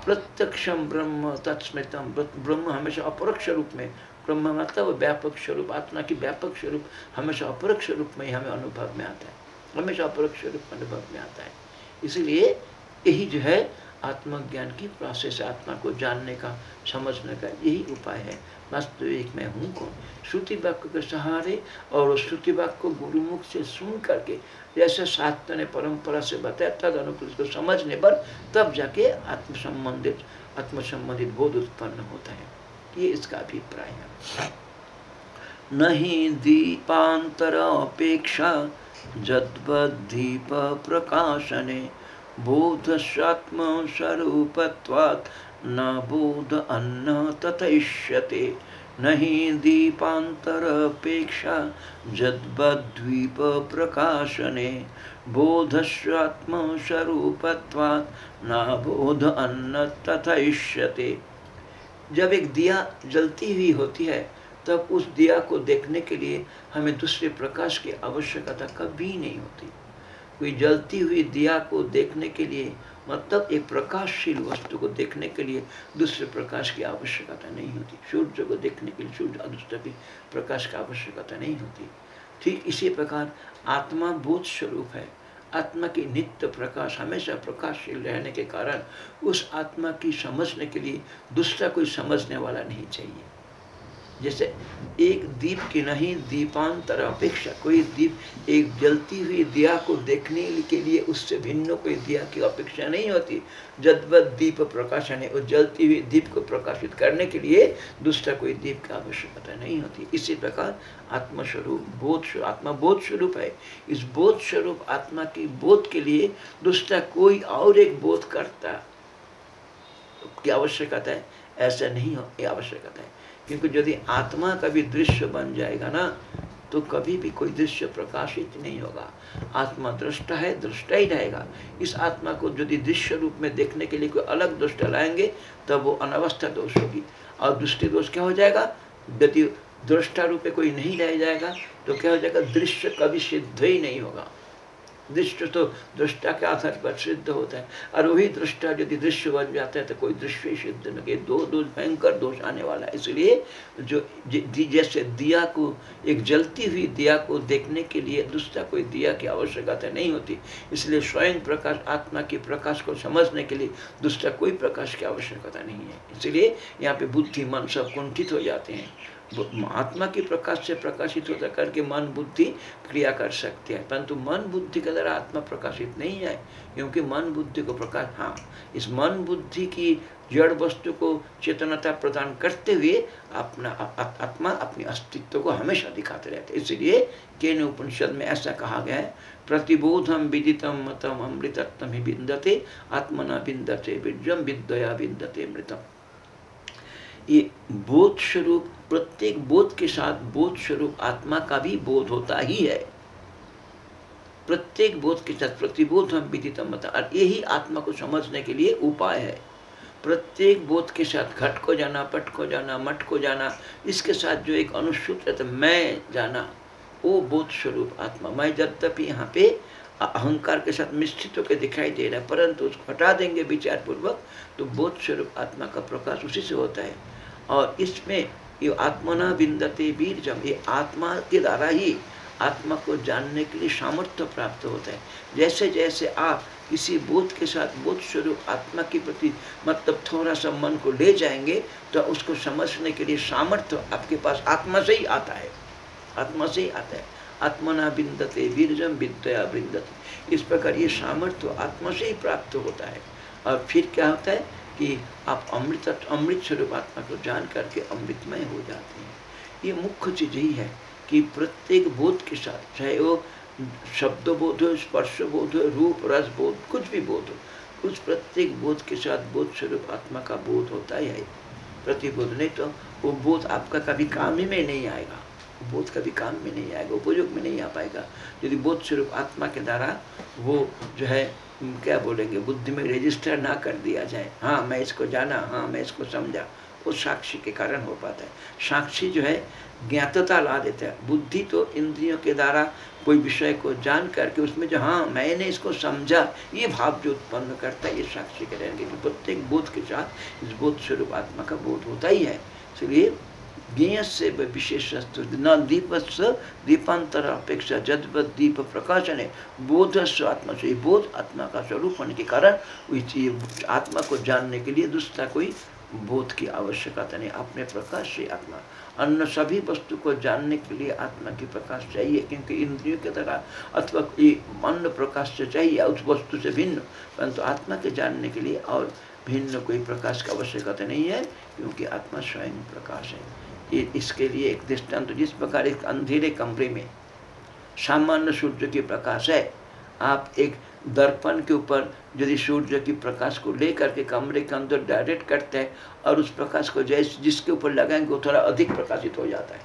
प्रत्यक्षम ब्रह्म, तत्स्मृतम, ब्रह्म हमेशा अपरोक्ष रूप में। ब्रह्म मतलब व्यापक स्वरूप, आत्मा की व्यापक स्वरूप हमेशा अपरोक्ष रूप में ही हमें अनुभव में आता है। हमेशा अपरोक्ष रूप अनुभव में आता है। इसलिए यही जो है आत्मज्ञान की प्रोसेस आत्मा को जानने का, समझने का यही उपाय है। वास्तविक मैं हूँ कौन? श्रुति वाक्य के सहारे और उस श्रुति वाक्य को गुरुमुख से सुन करके, जैसे शास्त्र ने परंपरा से बताया, तद अनुकूल को समझने पर तब जाके आत्म संबंधित आत्म संबंधित बोध उत्पन्न होता है। ये इसका अभिप्राय है। नहीं दीपांतर अपेक्षा जद्वदीप प्रकाशने बोधस्वात्म स्वरूपत्वात् न बोध अन्न तथयिष्यते नहीं दीपांतरपेक्षा जद्वद्वीप प्रकाशने बोधस्वात्मस्वरूपत्वात् न बोध अन्न तथयिष्यते। जब एक दिया जलती हुई होती है, तब उस दिया को देखने के लिए हमें दूसरे प्रकाश की आवश्यकता कभी नहीं होती। कोई जलती हुई दिया को देखने के लिए मतलब एक प्रकाशशील वस्तु को देखने के लिए दूसरे प्रकाश की आवश्यकता नहीं होती। सूर्य को देखने के लिए सूर्य अदृष्ट भी प्रकाश की आवश्यकता नहीं होती। ठीक इसी प्रकार आत्मा बोध स्वरूप है। आत्मा की नित्य प्रकाश, हमेशा प्रकाशशील रहने के कारण उस आत्मा की समझने के लिए दूसरा कोई समझने वाला नहीं चाहिए। जैसे एक दीप की नहीं, दीपांतर अपेक्षा। कोई दीप एक जलती हुई दिया को देखने के लिए उससे भिन्न कोई दिया की अपेक्षा नहीं होती। जदवत दीप प्रकाशन है उस जलती हुई दीप को प्रकाशित करने के लिए दूसरा कोई दीप की आवश्यकता नहीं होती। इसी प्रकार आत्मस्वरूप, बोध आत्मा बोध स्वरूप है। इस बोध स्वरूप आत्मा की बोध के लिए दूसरा कोई और एक बोध करता की आवश्यकता है। ऐसा नहीं हो आवश्यकता है। क्योंकि यदि आत्मा कभी दृश्य बन जाएगा ना तो कभी भी कोई दृश्य प्रकाशित नहीं होगा। आत्मा दृष्टा है, दृष्टा ही रहेगा। इस आत्मा को यदि दृश्य रूप में देखने के लिए कोई अलग दृष्टा लाएँगे, तब वो अनवस्था दोष होगी। और दृष्टि दोष क्या हो जाएगा? यदि दृष्टा रूप में कोई नहीं लाया जाएगा तो क्या हो जाएगा? दृश्य कभी सिद्ध ही नहीं होगा। दृश्य तो दृष्टा के आधार पर सिद्ध होता है। और वही दृष्टा यदि दृश्य बन जाता है तो कोई दृश्य सिद्ध नहीं दो दोष भयंकर दोष आने वाला है। इसलिए जो जैसे दिया को, एक जलती हुई दिया को देखने के लिए दूसरा कोई दिया की आवश्यकता नहीं होती। इसलिए स्वयं प्रकाश, आत्मा के प्रकाश को समझने के लिए दूसरा कोई प्रकाश की आवश्यकता नहीं है। इसलिए यहाँ पे बुद्धि मन सब कुंठित हो जाते हैं। आत्मा के प्रकाश से प्रकाशित होता करके मन बुद्धि क्रिया कर सकते हैं। परंतु मन बुद्धि के द्वारा आत्मा प्रकाशित नहीं है, क्योंकि मन बुद्धि को प्रकाश हाँ इस मन बुद्धि की जड़ वस्तु को चेतनता प्रदान करते हुए अपना आत्मा अपने अस्तित्व को हमेशा दिखाते रहते इसलिए केन उपनिषद में ऐसा कहा गया है प्रतिबोधम विदितम मतम अमृतत्म ही बिंदते आत्मना बिंदते विजम विद्या बिंदते मृतम। ये बोध स्वरूप प्रत्येक बोध के साथ बोध स्वरूप आत्मा का भी बोध होता ही है। प्रत्येक बोध के साथ प्रतिबोध हम विदितम बता और यही आत्मा को समझने के लिए उपाय है। प्रत्येक बोध के साथ घट को जाना, पट को जाना मठ को जाना, इसके साथ जो एक अनुसूत्र है मैं जाना, वो बोध स्वरूप आत्मा। मैं यद्यपि यहाँ पे अहंकार के साथ मिश्रित होकर दिखाई दे रहा है, परंतु उसको हटा देंगे विचार पूर्वक तो बोध स्वरूप आत्मा का प्रकाश उसी से होता है। और इसमें ये आत्मना बिंदते जब ये आत्मा के द्वारा ही आत्मा को जानने के लिए सामर्थ्य प्राप्त होता है। जैसे जैसे आप किसी बोध के साथ बोध स्वरूप आत्मा के प्रति मतलब थोड़ा सा मन को ले जाएँगे तो उसको समझने के लिए सामर्थ्य आपके पास आत्मा से ही आता है। आत्मा से ही आता है। आत्मना बिंदते वीरजम विद्या बिंदते इस प्रकार ये सामर्थ्य आत्मा से ही प्राप्त होता है। और फिर क्या होता है? कि आप अमृत अमृत स्वरूप आत्मा को जान करके अमृतमय हो जाते हैं। ये मुख्य चीज़ यही है कि प्रत्येक बोध के साथ, चाहे वो शब्द बोध हो स्पर्श बोध हो, रूप रस बोध कुछ भी बोध हो, उस प्रत्येक बोध के साथ बोध स्वरूप आत्मा का बोध होता ही है। प्रतिबोध नहीं तो वो बोध आपका कभी काम ही में नहीं आएगा। बोध कभी काम में नहीं आएगा, उपयोग में नहीं आ पाएगा। यदि बोध स्वरूप आत्मा के द्वारा वो जो है क्या बोलेंगे, बुद्धि में रजिस्टर ना कर दिया जाए हाँ मैं इसको जाना हाँ मैं इसको समझा, वो साक्षी के कारण हो पाता है। साक्षी जो है, ज्ञातता ला देता है। बुद्धि तो इंद्रियों के द्वारा कोई विषय को जान करके उसमें जो हाँ मैंने इसको समझा, ये भाव जो उत्पन्न करता है, ये साक्षी के रहेंगे प्रत्येक बोध के साथ इस बोध स्वरूप आत्मा का बोध होता ही है। इसलिए ज्ञेय से विशेष न दीप दीपांतर अपेक्षा जदवत दीप प्रकाशन है बोध आत्मा से बोध आत्मा का स्वरूप होने के कारण आत्मा को जानने के लिए दूसरा कोई बोध की आवश्यकता नहीं। अपने प्रकाश से आत्मा। अन्य सभी वस्तु को जानने के लिए आत्मा की प्रकाश चाहिए, क्योंकि इंद्रियों के तरह अथवा अन्य प्रकाश से चाहिए उस वस्तु से भिन्न। परंतु आत्मा के जानने के लिए और भिन्न कोई प्रकाश की आवश्यकता नहीं है, क्योंकि आत्मा स्वयं प्रकाश है। इसके लिए एक दृष्टांत तो जिस प्रकार एक अंधेरे कमरे में सामान्य सूर्य की प्रकाश है, आप एक दर्पण के ऊपर यदि सूर्य की प्रकाश को लेकर के कमरे के अंदर डायरेक्ट करते हैं और उस प्रकाश को जैसे जिसके ऊपर लगाएँगे, वो थोड़ा अधिक प्रकाशित हो जाता है।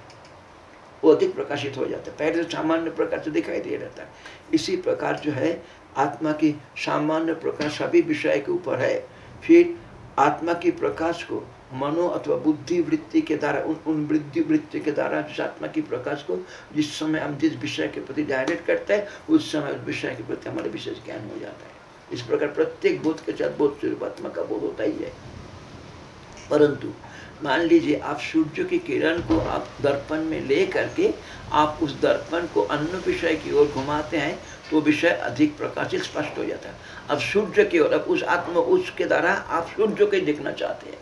वो अधिक प्रकाशित हो जाता है। पहले तो सामान्य प्रकाश दिखाई दे रहता है। इसी प्रकार जो है, आत्मा की सामान्य प्रकाश सभी विषय के ऊपर है। फिर आत्मा की प्रकाश को मनो अथवा बुद्धि वृत्ति के द्वारा, उन उन वृद्धि वृत्ति के द्वारा जिस आत्मा की प्रकाश को जिस समय हम जिस विषय के प्रति डायरेक्ट करते हैं, उस समय उस विषय के प्रति हमारा विशेष ज्ञान हो जाता है। इस प्रकार प्रत्येक बोध के साथ बोध स्वरूप आत्मा का बोध होता ही है। परंतु मान लीजिए आप सूर्य की किरण को आप दर्पण में ले करके आप उस दर्पण को अन्य विषय की ओर घुमाते हैं तो विषय अधिक प्रकाशित स्पष्ट हो जाता है। अब सूर्य की ओर, अब उस आत्मा, उसके द्वारा आप सूर्य को देखना चाहते हैं।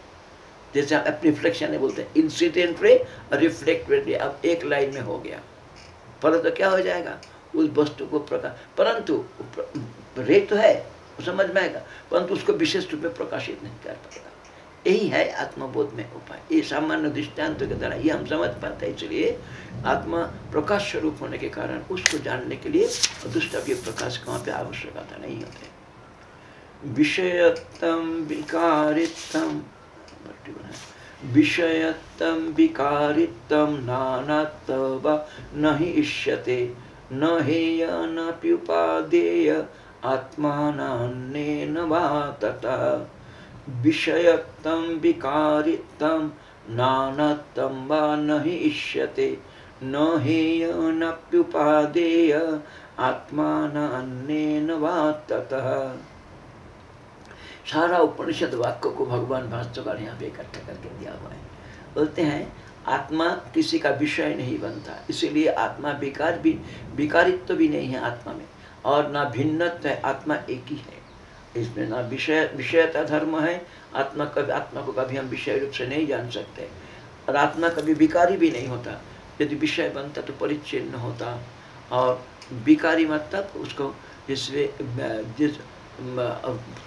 जैसे आप रिफ्लेक्शन बोलते हैं इंसिडेंट रे रिफ्लेक्ट रे अब एक लाइन में हो गया। परंतु तो क्या हो जाएगा? उस वस्तु को प्रकाश, परंतु रे तो है, समझ में आएगा, परंतु उसको विशेष रूप में प्रकाशित नहीं कर पाएगा। यही है आत्मबोध में उपाय। ये सामान्य दृष्टांत के द्वारा, ये हम समझ पाते हैं, इसलिए आत्मा प्रकाश स्वरूप होने के कारण उसको जानने के लिए दुष्ट के प्रकाश कहाँ पे आवश्यकता नहीं होते। विषयतम विकारितम विषयत्तं विकारितं नानात्व न हि इष्यते, न हेय नप्युपादेय आत्मानान्नेन वा तथा विषयत्तं विकारितं नानत्वं वा न हि इष्यते, न हेय नप्युपादेय आत्मा न अन्य ततः। सारा उपनिषद वाक्य को भगवान भाष्यकार यहाँ पे इकट्ठा करके दिया हुआ है। बोलते हैं, आत्मा किसी का विषय नहीं बनता, इसीलिए आत्मा विकार भी, विकारित्व तो भी नहीं है आत्मा में, और ना भिन्नत्व है, आत्मा एक ही है। इसमें ना विषय विषयता धर्म है, आत्मा कभी, आत्मा को कभी हम विषय रूप से नहीं जान सकते, और आत्मा कभी विकारी भी नहीं होता। यदि विषय बनता तो परिच्छिन्न होता, और विकारी मतलब उसको जिसमें जिस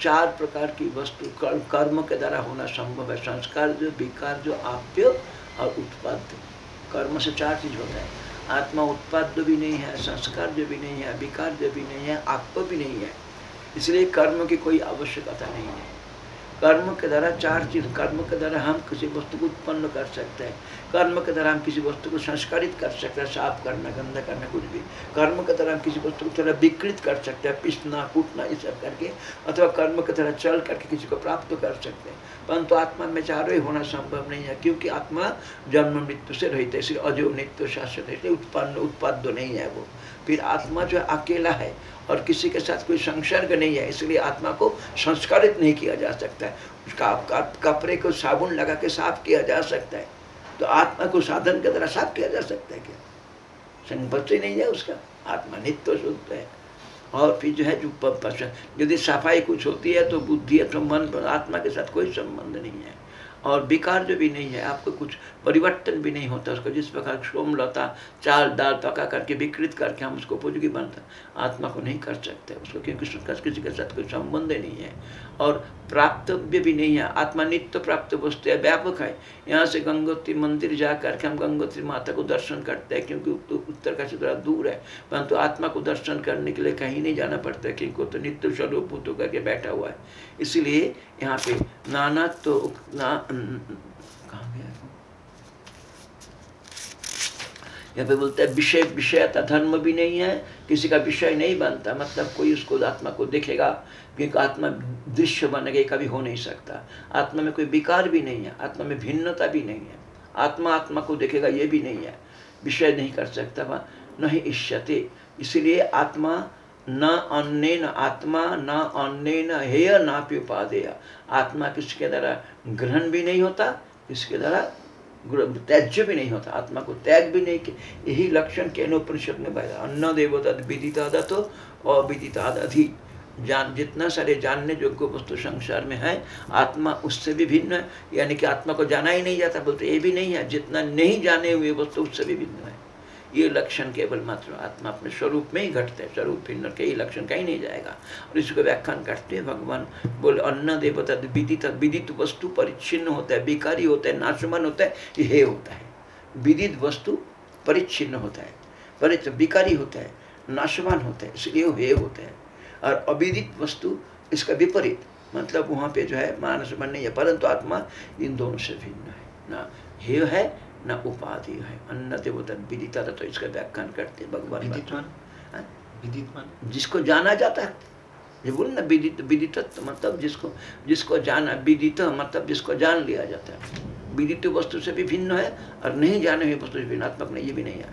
चार प्रकार की वस्तु कर्म के द्वारा होना संभव है। संस्कार जो, विकार जो आप्य और उत्पाद्य कर्म से चार चीज़ होता है आत्मा उत्पाद्य भी नहीं है, संस्कार जो भी नहीं है, विकार जो भी नहीं है, आप्य भी नहीं है। इसलिए कर्म की कोई आवश्यकता नहीं है। कर्म के द्वारा चार चीज़, कर्म के द्वारा हम किसी वस्तु को उत्पन्न कर सकते हैं। कर्म के द्वारा हम किसी वस्तु को संस्कारित कर सकते हैं, साफ़ करना, गंदा करना, कुछ भी। कर्म के द्वारा हम किसी वस्तु को थोड़ा विकृत कर सकते हैं, पिसना, कूटना, ये सब करके, अथवा कर्म के द्वारा चल करके किसी को प्राप्त कर सकते हैं। परंतु आत्मा में चारों ही होना संभव नहीं है, क्योंकि आत्मा जन्म मृत्यु से रहित है, इसलिए अजो नित्य शाश्वत है उत्पन्न उत्पाद्य नहीं है वो। फिर आत्मा जो अकेला है, और किसी के साथ कोई संसर्ग नहीं है, इसलिए आत्मा को संस्कारित नहीं किया जा सकता है। उसका कपड़े को साबुन लगा के साफ़ किया जा सकता है। तो आत्मा को साधन के द्वारा साफ़ किया जा सकता है क्या? संपत्ति नहीं है उसका। आत्मा नित्य शुद्ध है। और फिर जो है, जो यदि सफ़ाई कुछ होती है तो बुद्धि अथवा मन आत्मा के साथ कोई संबंध नहीं है। और विकार जो भी नहीं है, आपको कुछ परिवर्तन भी नहीं होता। उसको जिस प्रकार सोमलता चाल दाल पका करके, विकृत करके हम उसको उपयोगी बनता आत्मा को नहीं कर सकते। उसको क्योंकि उसका किसी के साथ कोई संबंध नहीं है। और प्राप्तव्य भी नहीं है। आत्मा नित्य प्राप्त वस्तु है, व्यापक है। यहाँ से गंगोत्री मंदिर जा करके हम गंगोत्री माता को दर्शन करते हैं, क्योंकि उत्तर का थोड़ा दूर है। परंतु आत्मा को दर्शन करने के लिए कहीं नहीं जाना पड़ता है क्योंकि तो नित्य स्वरूप भूत करके बैठा हुआ है। इसीलिए यहाँ पे नाना तो ना, कहाँ गया? यहाँ पे बोलते हैं, विषय विषयता धर्म भी नहीं है, किसी का विषय नहीं बनता मतलब कोई उसको, आत्मा को देखेगा क्योंकि आत्मा दृश्य बन गए कभी हो नहीं सकता। आत्मा में कोई विकार भी नहीं है, आत्मा में भिन्नता भी नहीं है। आत्मा आत्मा को देखेगा, ये भी नहीं है। विषय नहीं कर सकता नहीं इष्यते। इसलिए आत्मा न अन्य न आत्मा न अन्य न हेय नाप्य उपादेय आत्मा किसके द्वारा ग्रहण भी नहीं होता, किसके द्वारा त्याज्य भी नहीं होता, आत्मा को त्याग भी नहीं यही लक्षण के अनुपनिषद में बताया अन्न देवता विदिता तो अविदिता अधि जान, जितना सारे जानने योग्य वस्तु संसार में है, आत्मा उससे भी भिन्न है। यानी कि आत्मा को जाना ही नहीं जाता, बोलते ये भी नहीं है, जितना नहीं जाने हुए वस्तु उससे भी भिन्न है। ये लक्षण केवल मात्र आत्मा अपने स्वरूप में ही घटते हैं। स्वरूप भिन्न के ही लक्षण कहीं नहीं जाएगा। और इसको व्याख्यान करते हैं, भगवान बोले, अन्न देवता विदित विदित वस्तु परिच्छिन्न होता है, विकारी होता है, नाशमन होता है, ये होता है। विदित वस्तु परिच्छिन्न होता है परिच विकारी होता है नाशवान होता है इसलिए हे होता है। और अविदित वस्तु इसका विपरीत मतलब वहाँ पे जो है, मानस मन नहीं है, परंतु आत्मा इन दोनों से भिन्न है। ना, हे है न उपाधि है अन्न देवता विदिता तो इसका व्याख्यान करते भगवान हाँ? जिसको जाना जाता है ये बोल ना विदित विदित मतलब जिसको जिसको जाना विदित मतलब जिसको जान लिया जाता है। विदित वस्तु से भी भिन्न है और नहीं जाने हुई वस्तु से भिन्न आत्मक नहीं ये भी नहीं है।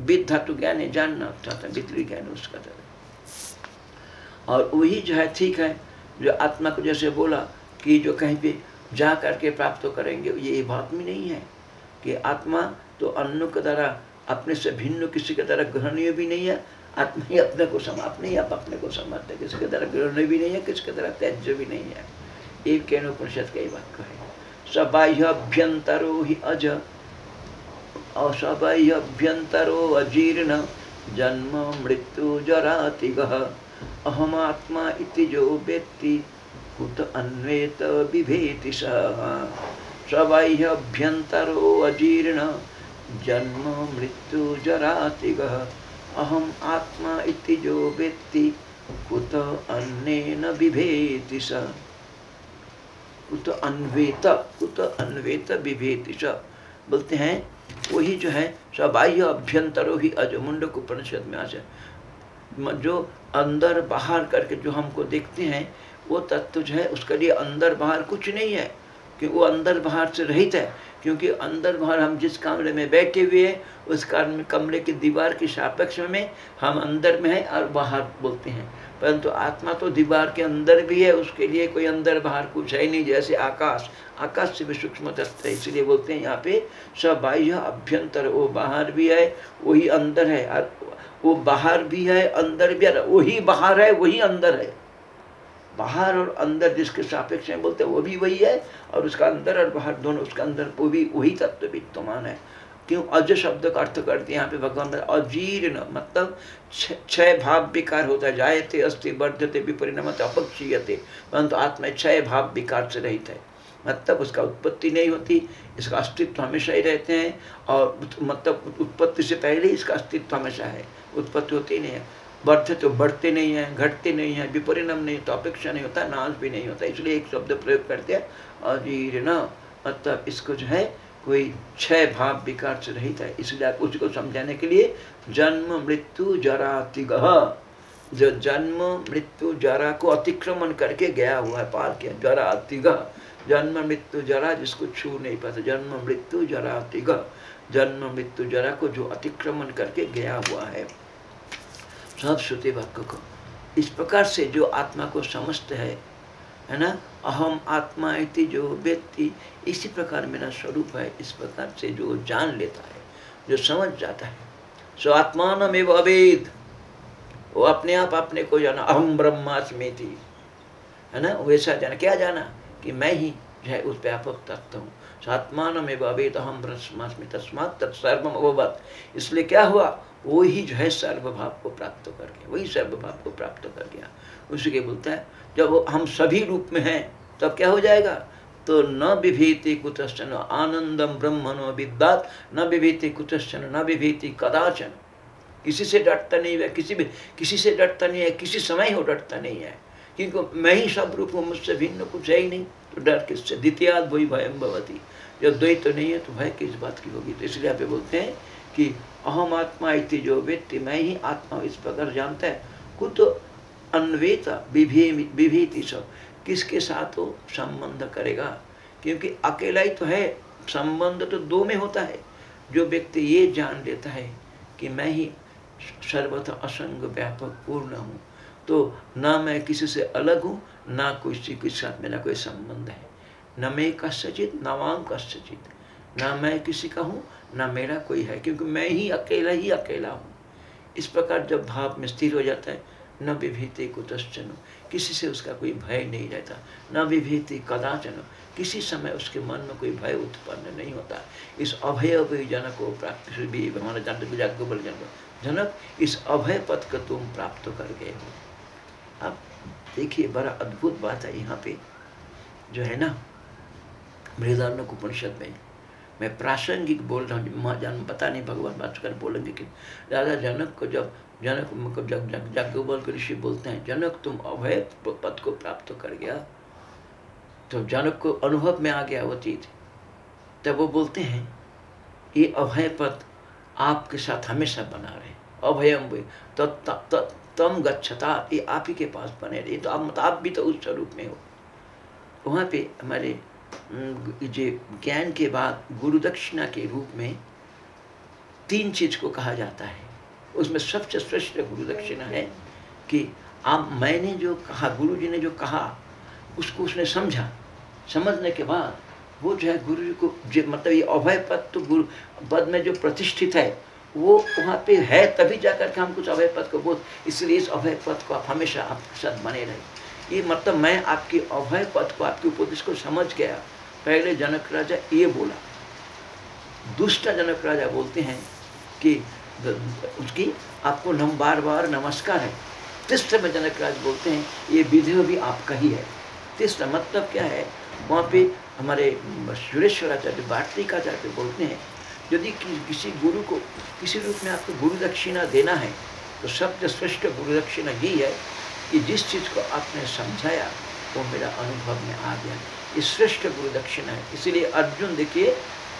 विद धातु ज्ञान है जानना चाहता है वितरी ज्ञान उसका तरह और वही जो है ठीक है जो आत्मा को जैसे बोला कि जो कहीं पे जा करके प्राप्त करेंगे ये बात भी नहीं है। कि आत्मा तो अन्य के द्वारा, अपने से भिन्न किसी के द्वारा ग्रहणीय भी नहीं है, आत्मा ही अपने को सम, अपने ही आप अपने को समझते किसी के द्वारा ग्रहणीय भी नहीं है, किसी के द्वारा त्याज्य भी नहीं है। एक के उपनिषद का ही वाक्य है। सबाह्य अभ्यंतरो ही अज और सबाह्य अभ्यंतरो अजीर्ण, जन्म मृत्यु जरातिग अहमात्मा इति जो व्यक्ति, कुत अन्वेत विभेति सह सबाह्यभ्यन्तरो अजीर्ण। जन्म, मृत्यु, जरातिग। अहम आत्मा इति जो व्यक्ति, कुत अन्येन विभेति स। कुत अन्वेत कुत अन्वेत विभेति स। बोलते हैं, वही जो है सबाह्य अभ्यंतरो ही अज मुंडक उपनिषद में आज जो अंदर बाहर करके जो हमको देखते हैं, वो तत्व जो है, उसके लिए अंदर बाहर कुछ नहीं है। कि वो अंदर बाहर से रहित है, क्योंकि अंदर बाहर हम जिस कमरे में बैठे हुए हैं, उस कमरे की दीवार के सापेक्ष में हम अंदर में हैं और बाहर बोलते हैं। परंतु आत्मा तो दीवार के अंदर भी है, उसके लिए कोई अंदर बाहर कुछ है नहीं, जैसे आकाश। आकाश से भी सूक्ष्म तत्व है, इसलिए बोलते हैं यहाँ पे सब बाह्य अभ्यंतर, वो बाहर भी है वही अंदर है वो बाहर भी है, अंदर भी है वही बाहर है वही अंदर है। बाहर और अंदर जिसके सापेक्ष में बोलते हैं, वो भी वही है, और उसका अंदर और बाहर दोनों, उसका अंदर, वो भी वही तत्व विद्यमान है। क्यों? अज शब्द का अर्थ करते यहाँ पे भगवान अजीर्ण मतलब क्षय भाव विकार होता है थे अस्थि वर्धते, विपरिणमत, अपक्षीयते, परंतु आत्मा क्षय भाव विकार से रहित है। मतलब उसका उत्पत्ति नहीं होती, इसका अस्तित्व हमेशा ही रहते हैं, और मतलब उत्पत्ति से पहले ही इसका अस्तित्व हमेशा है, उत्पत्ति होती नहीं है। बढ़ते तो बढ़ते नहीं है, घटते नहीं है, विपरिणाम नहीं तो अपेक्षा नहीं होता, नाश भी नहीं होता। इसलिए एक शब्द प्रयोग करते हैं अजीर्ण मतलब इसको जो है, कोई छह भाव विकार से रहित है। इसलिए उसको समझाने के लिए, जन्म, मृत्यु, जरा, तिगह। जो जन्म, मृत्यु, जरा को अतिक्रमण करके गया हुआ है, पार किया, जरा, तिगह। जन्म, मृत्यु, जरा, जिसको छू नहीं पाता। जन्म, मृत्यु, जरा, तिगह। जन्म, मृत्यु, जरा को जो अतिक्रमण करके गया हुआ है। सब श्रुति वाक्य को। इस प्रकार से जो आत्मा को समझते है है ना? अहम आत्मा इति जो व्यक्ति, इसी प्रकार मेरा स्वरूप है, इस प्रकार से जो जान लेता है, जो समझ जाता है। सो आत्मान में अवेद। वो अपने आप अपने को जाना, अहम ब्रह्मास्मि थी है ना? वैसा जाना। क्या जाना? कि मैं ही जो है उस व्यापक तत्व हूँ। आत्मान में अवेद, अहम ब्रह्मास्मि, तस्मात तत्सर्वम अवबत इसलिए क्या हुआ? वो ही जो है सर्वभाव को प्राप्त कर गया, वही सर्वभाव को प्राप्त कर गया। उसी के बोलता है, जब हम सभी रूप में हैं, तब क्या हो जाएगा? तो न विभीति कुतश्चन आनंदम ब्रह्मनो विद्यात न विभीति कुतश्चन, न विभीति कदाचन। किसी से डरता नहीं है, किसी भी, किसी से डरता नहीं है, किसी समय हो डरता नहीं है। क्योंकि मैं ही सब रूप हूँ, मुझसे भिन्न कुछ है ही नहीं। तो डर किससे? द्वितीय वही भयम भवती। जब द्वैत तो नहीं है तो भय किस बात की होगी? तो इसलिए आप बोलते हैं कि अहम आत्मा इति जो व्यक्ति, मैं ही आत्मा इस प्रकार जानता है। कुछ अन्वेत विभीति सब। किसके साथ वो संबंध करेगा? क्योंकि अकेला ही तो है। संबंध तो दो में होता है। जो व्यक्ति ये जान लेता है कि मैं ही सर्वथा असंग, व्यापक, पूर्ण हूँ तो ना मैं किसी से अलग हूँ, ना किसी के साथ मेरा कोई संबंध है। न मैं कश्चित न वाम कश्चित ना मैं किसी का हूँ ना मेरा कोई है, क्योंकि मैं ही अकेला ही अकेला हूँ। इस प्रकार जब भाव में स्थिर हो जाता है, न विभीति कुतश्चन, किसी से उसका कोई भय नहीं रहता, न विभीति कदाचन, किसी समय उसके मन में कोई भय उत्पन्न नहीं होता। इस अभय जनक को प्राप्त भी हमारा जनक जनक जनक, इस अभय पद को तुम प्राप्त कर गए हो। अब देखिए, बड़ा अद्भुत बात है यहाँ पे, जो है ना मृदारण उपनिषद में मैं प्रासंगिक बोल रहा हूँ जन पता नहीं, भगवान भास्कर बोलेंगे कि राजा जनक को जब, जनक मतलब जग जग जग बोल कर ऋषि बोलते हैं, जनक तुम अभय पद को प्राप्त कर गया। तो जनक को अनुभव में आ गया वो चीज़। तब वो बोलते हैं, ये अभय पद आपके साथ हमेशा बना रहे, अभयम तो तम गच्छता, ये आप ही के पास बने रहे तो आप आप भी तो उस स्वरूप में हो। वहाँ पे हमारे जो ज्ञान के बाद गुरु दक्षिणा के रूप में तीन चीज़ को कहा जाता है। उसमें सबसे श्रेष्ठ गुरु दक्षिणा है कि आप, मैंने जो कहा गुरु जी ने जो कहा, उसको उसने समझा। समझने के बाद वो जो है गुरु जी को, जो मतलब ये अभय पद तो गुरु, पद में जो प्रतिष्ठित है, वो वहाँ पे है, तभी जाकर के हम कुछ अभय पद को बोल, इसलिए इस अभय पद को आप हमेशा आपके साथ बने रहे। ये मतलब मैं आपकी अभय पथ को आपके उपदेश को समझ गया। पहले जनक राजा ये बोला। दुष्ट जनक राजा बोलते हैं कि उसकी आपको नम बार बार नमस्कार है। तिष्ट में जनक राज बोलते हैं ये विधि भी आपका ही है। तिष्ट मतलब क्या है? वहाँ पे हमारे सुरेश्वर सुरेश्वराचार्य वार्तिकाचार्य बोलते हैं यदि कि, किसी गुरु को किसी रूप में आपको गुरु दक्षिणा देना है तो सबसे श्रेष्ठ गुरु दक्षिणा यही है कि जिस चीज़ को आपने समझाया, वो मेरा अनुभव में आ गया। ये श्रेष्ठ गुरु दक्षिणा है। इसीलिए अर्जुन देखिए,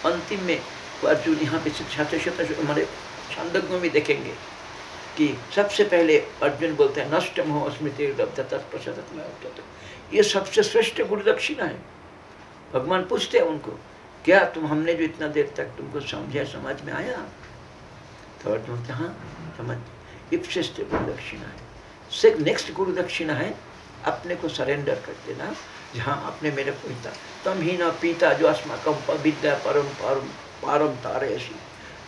अंतिम में अर्जुन यहाँ पे छात्र छात्र हमारे छंदज्ञों में देखेंगे कि सबसे पहले अर्जुन बोलते हैं, नष्ट मोह स्मृति ये सबसे श्रेष्ठ गुरु दक्षिणा है। भगवान पूछते हैं उनको, क्या तुम हमने जो इतना देर तक तुमको समझा समझ में आया? तो तुम हाँ समझ इप्सिस्ट गुरु दक्षिणा है। से नेक्स्ट गुरु दक्षिणा है, अपने को सरेंडर कर देना जहाँ अपने मेरे पिता तम ही न पीता जो अस्माकम विद्या परम परम, पारम तारे ऐसी।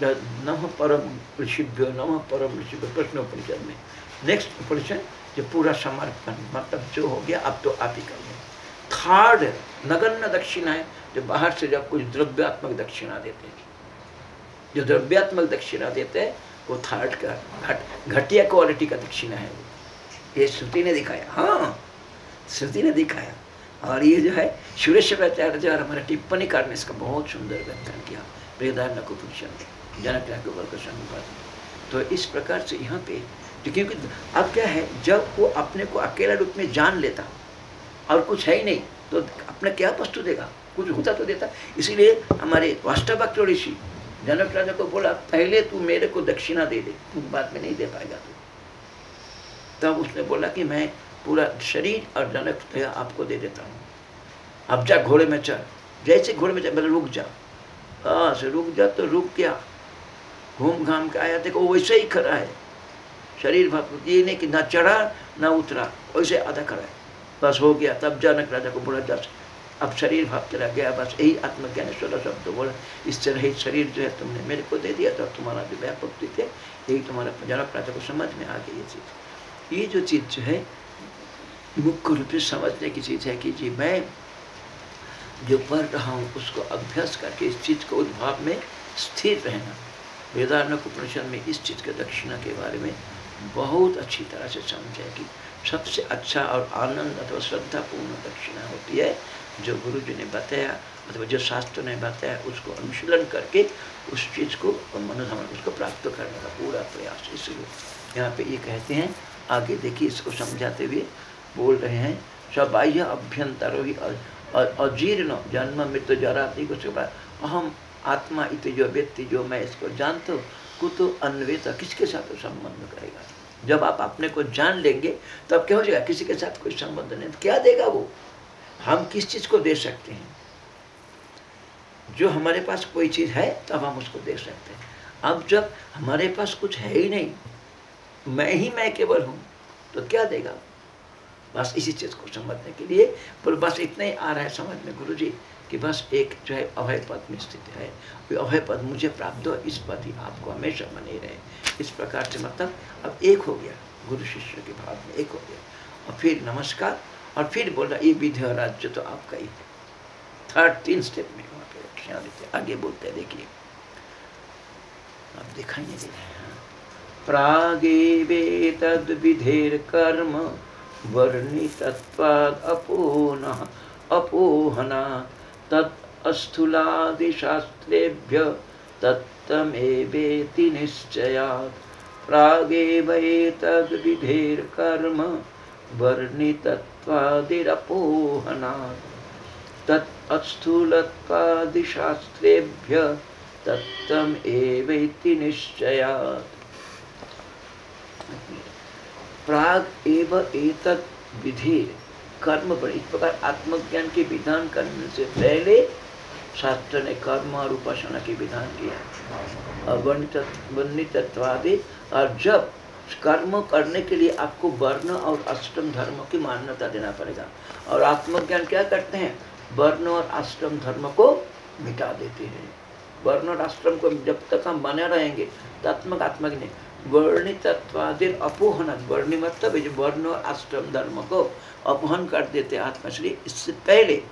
नम परम ऋषिभ्यो, नम परम ऋषिभ्य, प्रश्न उपनिषद में। नेक्स्ट उपनिषद जो पूरा समर्पण मतलब जो हो गया, अब तो आप ही करिए थर्ड नगण्य दक्षिणा है, जो बाहर से जब कुछ द्रव्यात्मक दक्षिणा देते हैं। जो द्रव्यात्मक दक्षिणा देते हैं, वो थर्ड का, घट, घटिया क्वालिटी का दक्षिणा है ये श्रुति ने दिखाया। हाँ श्रुति ने दिखाया। और ये जो है सुरेश सुरेश्वराचार्य जो हमारा टिप्पणी कार ने इसका बहुत सुंदर व्याख्यान किया। वेदार नकुपुरुषन जनक का संघ तो इस प्रकार से यहाँ पे तो क्योंकि अब क्या है, जब वो अपने को अकेला रूप में जान लेता और कुछ है ही नहीं तो अपने क्या वस्तु देगा? कुछ होता तो देता। इसीलिए हमारे वास्तवक ऋषि, जनक राजा को बोला, पहले तू मेरे को दक्षिणा दे दे, तू बाद में नहीं दे पाएगा। तब उसने बोला कि मैं पूरा शरीर और जनक आपको दे देता हूँ। अब जा घोड़े में चल। जैसे घोड़े में चल मतलब रुक जा। हाँ से रुक जा तो रुक गया। घूम घाम के आया, देखो वैसे ही खड़ा है। शरीर भाव ये नहीं कि ना चढ़ा, ना उतरा, वैसे आधा खड़ा है। बस हो गया, तब जनक राजा को बोला दस अब शरीर भाव चला गया, बस यही आत्मज्ञान सोलह शब्द तो बोला इससे रहित शरीर जो है तुमने मेरे को दे दिया तो तुम्हारा जो व्यापक थे, यही तुम्हारा जनक राजा को समझ में आ गई ये चीज़। ये जो चीज़ जो है मुख्य रूप से समझने की चीज़ है कि जी मैं जो पढ़ रहा हूँ, उसको अभ्यास करके इस चीज़ को उद्भाव में स्थिर रहना। वेदारण्य उपनिषद में इस चीज़ के दक्षिणा के बारे में बहुत अच्छी तरह से समझे कि सबसे अच्छा और आनंद अथवा श्रद्धापूर्ण दक्षिणा होती है, जो गुरु जी ने बताया अथवा जो शास्त्र ने बताया, उसको अनुशीलन करके उस चीज़ को मनोधमन उसको प्राप्त करने का पूरा प्रयास। इसलिए यहाँ पे ये कहते हैं आगे देखिए, इसको समझाते हुए बोल रहे हैं सबाह्य अभ्यंतर अजीर्ण, जन्म मृत्यु जरा उसके बाद अहम आत्मा इत जो व्यक्ति जो मैं इसको जानता हूँ, कुतो अन्वेत किसके साथ संबंध करेगा? जब आप अपने को जान लेंगे, तब क्या हो जाएगा? किसी के साथ कोई संबंध नहीं क्या देगा वो? हम किस चीज़ को दे सकते हैं? जो हमारे पास कोई चीज़ है, तब हम उसको दे सकते हैं। अब जब हमारे पास कुछ है ही नहीं मैं ही मैं केवल हूँ तो क्या देगा? बस इसी चीज़ को समझने के लिए, पर बस इतना ही आ रहा है समझ में गुरु जी कि बस एक जो है अभय पद में स्थित है। अभय पद मुझे प्राप्त हो इस पद ही आपको हमेशा बने रहे। इस प्रकार से मतलब अब एक हो गया, गुरु शिष्य के भाव में एक हो गया। और फिर नमस्कार, और फिर बोला ये विधि और राज्य तो आपका ही है। थर्ड तीन स्टेप में वहाँ पे आगे बोलते हैं, देखिए। आप दिखाई नहीं दे रहे प्रागे तद विधेर कर्म वर्णितत्वाद अपोन अपोहना। तत् अस्थूलादिशास्त्रेभ्य तत्तमेवेति निश्चयात्। प्रागेवैतद्विधेर्कर्म वर्णितत्वादिरपोहनात्। तत् अस्थूलत्वादिशास्त्रेभ्य निश्चयात्। प्राग एव एतत् विधेर कर्म पर इस प्रकार आत्मज्ञान के विधान करने से पहले शास्त्र ने कर्म और उपासना के विधान किया। वर्णितत्वादि और जब कर्म करने के लिए आपको वर्ण और अष्टम धर्म की मान्यता देना पड़ेगा। और आत्मज्ञान क्या करते हैं? वर्ण और अष्टम धर्म को मिटा देते हैं। वर्ण और अष्टम को जब तक हम बने रहेंगे तत्मक आत्मज्ञान वर्णितत्वादिर अपोहन वर्णि मतलब वर्ण और अष्टम धर्म को अपहन कर देते आत्मश्री इससे पहले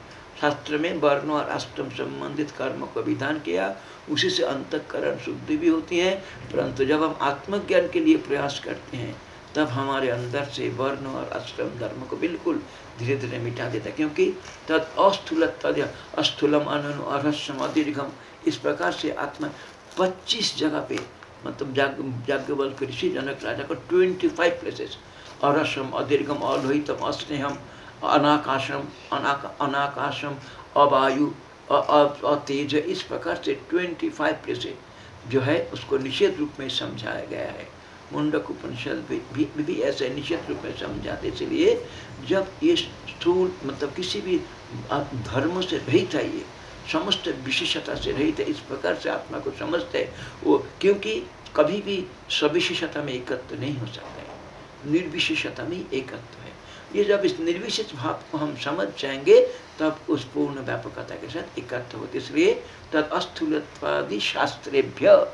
शास्त्र में वर्ण और अष्टम संबंधित कर्म को विधान किया, उसी से अंतकरण शुद्धि भी होती है, परंतु जब हम आत्मज्ञान के लिए प्रयास करते हैं, तब हमारे अंदर से वर्ण और आश्रम धर्म को बिल्कुल धीरे धीरे मिटा देता क्योंकि तद अस्थूल तद अस्थूलम अनु अरहस्यम अदीर्घम। इस प्रकार से आत्मा 25 जगह पे मतलब जाग जाग्ञवल ऋषि जनक राजा को 25 प्लेसेस अरसम अदीर्घम अलोहितम अस्नेहम अनाकाशम अनाक अनाकाशम अवायु अतेज इस प्रकार से ट्वेंटी फाइव प्लेसेस जो है उसको निषेध रूप में समझाया गया है। मुंडक उपनिषद भी, भी, भी ऐसे निश्चित रूप में समझाते इसलिए जब ये स्थूल मतलब किसी भी धर्म से रहित है ये समस्त विशेषता से रहित है, इस प्रकार से आत्मा को समझते हैं। वो क्योंकि कभी भी सविशेषता में एकत्व नहीं हो सकता है। निर्विशेषता में एकत्व है। ये जब इस निर्विशेष भाव को हम समझ जाएँगे, तब उस पूर्ण व्यापकता के साथ एकत्र होते इसलिए तद अस्थूलत्वादि शास्त्रेभ्य,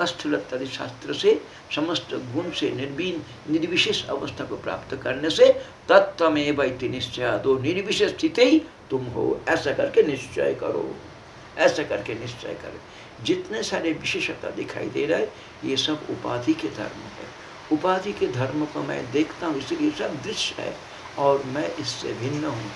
अस्थूलत्वादि शास्त्र से समस्त गुण से निर्वीन, निर्विशेष अवस्था को प्राप्त करने से तत्वमेव निश्चय दो निर्विशेष स्थित तुम हो, ऐसा करके निश्चय करो, ऐसा करके निश्चय करो। जितने सारे विशेषता दिखाई दे रहा है, ये सब उपाधि के धर्म है। उपाधि के धर्म को मैं देखता हूँ इसलिए सब दृश्य है और मैं इससे भिन्न हूँ,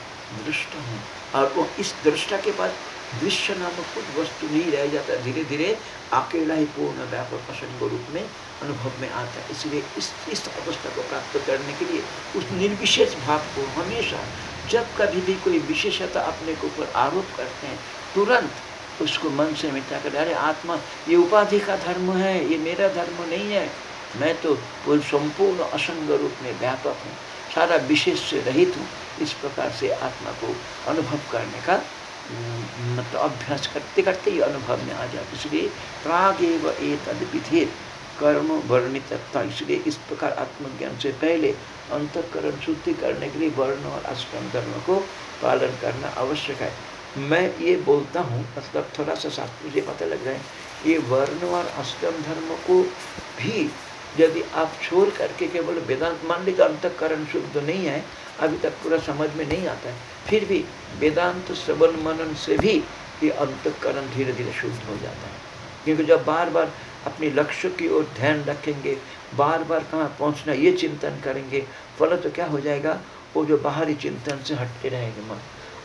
दृष्ट हूँ। और वो इस दृष्टा के पास दृश्य नामक कुछ वस्तु नहीं रह जाता धीरे धीरे अकेला ही पूर्ण व्यापक असंग रूप में अनुभव में आता है। इसलिए इस इस अवस्था को प्राप्त करने के लिए उस निर्विशेष भाव को हमेशा जब कभी भी कोई विशेषता अपने के ऊपर आरोप करते हैं, तुरंत उसको मन से मिटा कर, अरे आत्मा, ये उपाधि का धर्म है, ये मेरा धर्म नहीं है। मैं तो संपूर्ण असंग रूप में व्यापक हूँ, सारा विशेष से रहित हूँ, इस प्रकार से आत्मा को अनुभव करने का मतलब अभ्यास करते करते ही अनुभव में आ जाए इसलिए प्राग एव ए तद कर्म वर्णित इसलिए इस प्रकार आत्मज्ञान से पहले अंतकरण शुद्धि करने के लिए वर्ण और अष्टम धर्म को पालन करना आवश्यक है। मैं ये बोलता हूँ मतलब थोड़ा सा शास्त्र मुझे पता लग रहा है, ये वर्ण और अष्टम धर्म को भी यदि आप छोड़ करके केवल वेदांत मान लीजिए, अंतकरण शुद्ध नहीं है, अभी तक पूरा समझ में नहीं आता है, फिर भी वेदांत श्रवण मनन से भी ये अंतकरण धीरे धीरे शुद्ध हो जाता है। क्योंकि जब बार बार अपने लक्ष्य की ओर ध्यान रखेंगे बार बार कहाँ पहुँचना, ये चिंतन करेंगे, फल तो क्या हो जाएगा? वो जो बाहरी चिंतन से हटते रहेंगे मन।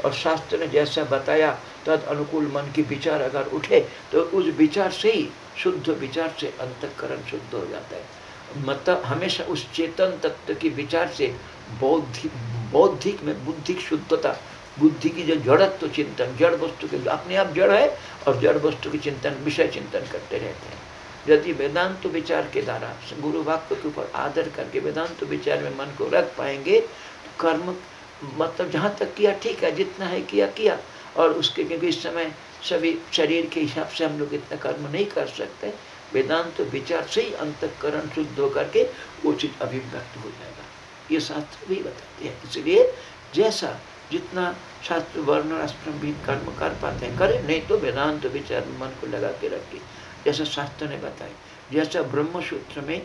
और शास्त्र ने जैसा बताया, तद अनुकूल मन की विचार अगर उठे तो उस विचार से ही शुद्ध विचार से अंतकरण शुद्ध हो जाता है। मतलब हमेशा उस चेतन तत्व के विचार से बौद्धिक बौद्धिक में बुद्धिक शुद्धता, बुद्धि की जो जड़त्व तो चिंतन, जड़ वस्तु के, अपने आप जड़ है और जड़ वस्तु के चिंतन, विषय चिंतन करते रहते हैं। यदि वेदांत विचार के द्वारा गुरु वाक्य के ऊपर आदर करके वेदांत विचार में मन को रख पाएँगे तो कर्म मतलब जहाँ तक किया, ठीक है, जितना है किया किया। और उसके, क्योंकि इस समय सभी शरीर के हिसाब से हम लोग इतना कर्म नहीं कर सकते, वेदांत तो विचार से ही अंतकरण शुद्ध होकर के वो चीज़ अभिव्यक्त हो जाएगा। ये शास्त्र भी बताते हैं। इसलिए जैसा जितना शास्त्र वर्ण आश्रम भी कर्म कर पाते हैं, करें, नहीं तो वेदांत विचार मन को लगा के रखे। जैसा शास्त्र ने बताया। जैसा ब्रह्म सूत्र में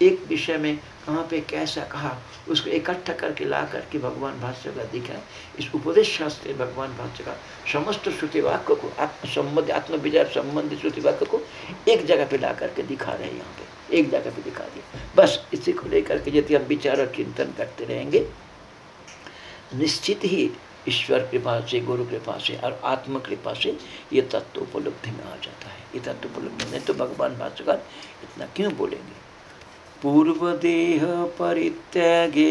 एक विषय में कहाँ पे कैसा कहा, उसको इकट्ठा करके ला करके भगवान भाष्य का दिखा। इस उपदेश शास्त्र भगवान भाष्य का समस्त श्रुति वाक्य को आत्म संबंध संबंधित श्रुति वाक्य को एक जगह पे ला करके दिखा रहे हैं यहाँ पे। एक जगह पे दिखा दिया। बस इसी को लेकर के यदि हम विचार और चिंतन करते रहेंगे, निश्चित ही ईश्वर कृपा से, गुरु कृपा से और आत्म कृपा से ये तत्व उपलब्धि में आ जाता है। ये तत्व उपलब्धि में तो भगवान भाष्यकार इतना क्यों बोलेंगे? पूर्वदेह परित्यागे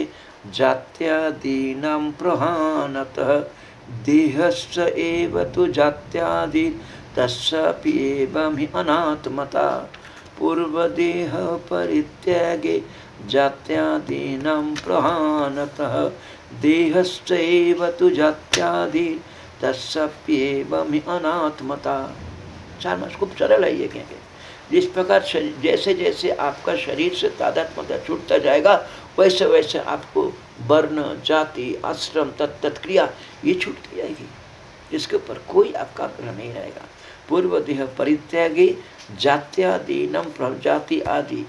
जात्यादीनां प्रहानतः देहस्य एव तु जात्यादि तस्यापि एवं हि अनात्मता पूर्वदेह परित्यागे जात्यादीनां प्रहानतः देहस्य एव तु जात्यादि तस्याप्येवं हि अनात्मता। चार मास खूब सरल है ये कहेंगे जिस प्रकार जैसे जैसे आपका शरीर से तादात्मता छूटता जाएगा, वैसे वैसे आपको वर्ण, जाति, आश्रम तत्क्रिया, ये छूटती जाएगी। इसके ऊपर कोई आपका आग्रह नहीं रहेगा। पूर्व देह परित्यागी जात्यादि नम प्रजाति आदि।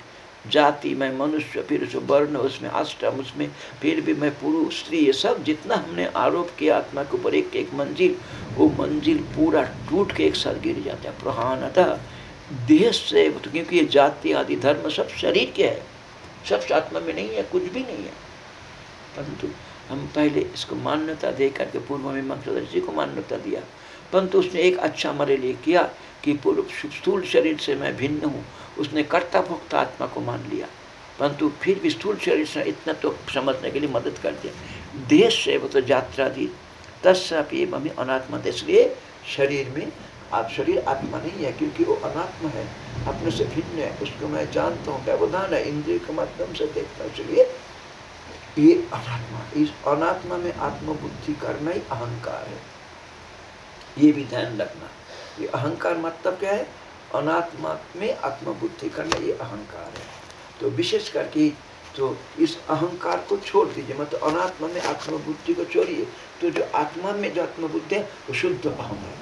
जाति में, मनुष्य, फिर उस वर्ण, उसमें आश्रम उसमें फिर भी मैं पुरुष, स्त्री, ये सब जितना हमने आरोप किया आत्मा के ऊपर, एक एक मंजिल, वो मंजिल पूरा टूट के एक साथ गिर जाता है प्रहानतः देह से, क्योंकि ये जाति, आदि, धर्म सब शरीर के है, सब आत्मा में नहीं है, कुछ भी नहीं है। परंतु हम पहले इसको मान्यता दे करके पूर्व में मंत्रदर्शी को मान्यता दिया। परंतु उसने एक अच्छा हमारे लिए किया कि पूर्व स्थूल शरीर से मैं भिन्न हूँ उसने कर्ता भोक्ता आत्मा को मान लिया। परंतु फिर भी स्थूल शरीर से इतना तो समझने के लिए मदद कर दिया। देश से वो तो यात्रा दी तस्पी मम्मी अनात्मा। इसलिए शरीर में आप शरीर आत्मा नहीं है, क्योंकि वो अनात्मा है। अपने से भिन्न है, उसको मैं जानता हूँ, व्यवधान है, इंद्रिय के माध्यम से देखता हूँ। इसलिए ये अनात्मा, इस अनात्मा में आत्मबुद्धि करना ही अहंकार है। ये भी ध्यान रखना। ये अहंकार मतलब क्या है? अनात्मा में आत्मबुद्धि करना ये अहंकार है। तो विशेष करके तो इस अहंकार को छोड़ दीजिए मतलब अनात्मा में आत्मबुद्धि को छोड़िए तो जो आत्मा में जो आत्मबुद्धि है, वो शुद्ध अहम है।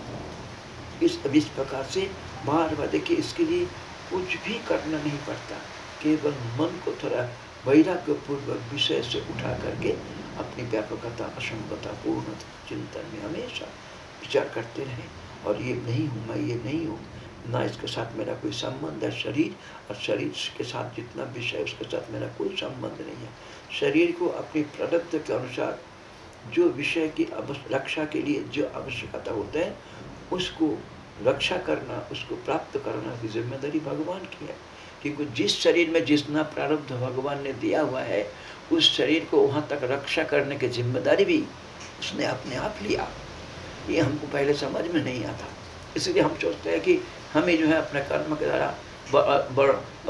इस इस प्रकार से बार बार देखिए, इसके लिए कुछ भी करना नहीं पड़ता। केवल मन को थोड़ा वैराग्य पूर्वक विषय से उठा करके अपनी व्यापकता असंगता, पूर्ण चिंतन में हमेशा विचार करते रहे। और ये नहीं हूँ मैं, ये नहीं हूँ। ना इसके साथ मेरा कोई संबंध है शरीर, और शरीर के साथ जितना विषय उसके साथ मेरा कोई संबंध नहीं है। शरीर को अपनी प्रदत्त के अनुसार जो विषय की रक्षा के लिए जो आवश्यकता होते हैं, उसको रक्षा करना, उसको प्राप्त करना की ज़िम्मेदारी भगवान की है। क्योंकि जिस शरीर में जितना प्रारब्ध भगवान ने दिया हुआ है, उस शरीर को वहाँ तक रक्षा करने की ज़िम्मेदारी भी उसने अपने आप लिया। ये हमको पहले समझ में नहीं आता। इसलिए हम सोचते हैं कि हमें जो है अपने कर्म के द्वारा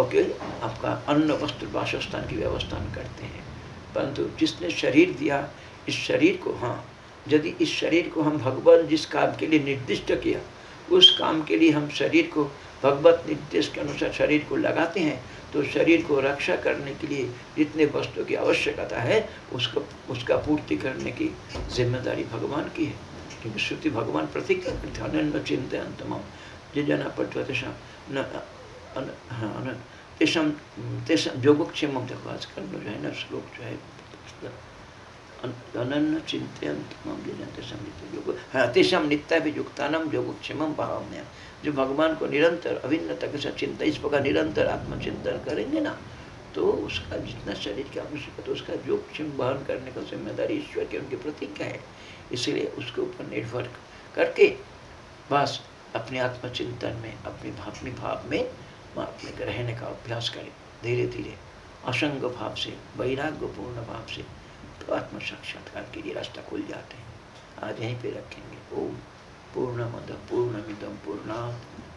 ओके, आपका अन्न, वस्त्र, वासस्थान की व्यवस्था करते हैं। परंतु जिसने शरीर दिया, इस शरीर को हाँ यदि इस शरीर को हम भगवान जिस काम के लिए निर्दिष्ट किया, उस काम के लिए हम शरीर को, भगवत निर्देश के अनुसार शरीर को लगाते हैं तो शरीर को रक्षा करने के लिए जितने वस्तु की आवश्यकता है, उसको, उसका पूर्ति करने की ज़िम्मेदारी भगवान की है। क्योंकि श्रुति भगवान प्रतिज्ञा करते अनन्न चिंतन तमाम जे जना तेषां न हाँ न तेषां तेषां योगक्षेमं आजकल जो है ना, श्लोक जो है अनन्न चिंतन तमाम जे जन तेषां नित्य योग हाँ तेषां नित्याभियुक्तानां योगक्षेमं भावम्य। जो भगवान को निरंतर अभिन्नता के साथ चिंता इस प्रकार निरंतर आत्मचिंतन करेंगे ना तो उसका जितना शरीर की आवश्यकता उसका जोखिम वहन करने का ज़िम्मेदारी ईश्वर की, उनकी प्रतिज्ञा है। इसलिए उसके ऊपर निर्भर करके बस अपने आत्मचिंतन में अपने भावनी भाव में अपने रहने का अभ्यास करें। धीरे धीरे असंग भाव से वैराग्य पूर्ण भाव से तो आत्म साक्षात्कार के लिए रास्ता खुल जाते हैं। आज यहीं पे रखेंगे। ओम पूर्णमद पूर्णमिदम पूर्णा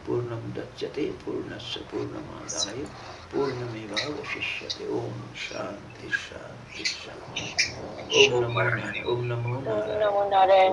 पूर्णमुदच्यते पूर्णस्य पूर्णमादाय पूर्णमेवावशिष्यते। ओम शांति शांति शांति ओम नमो नारायण। ओम नमो नारायण।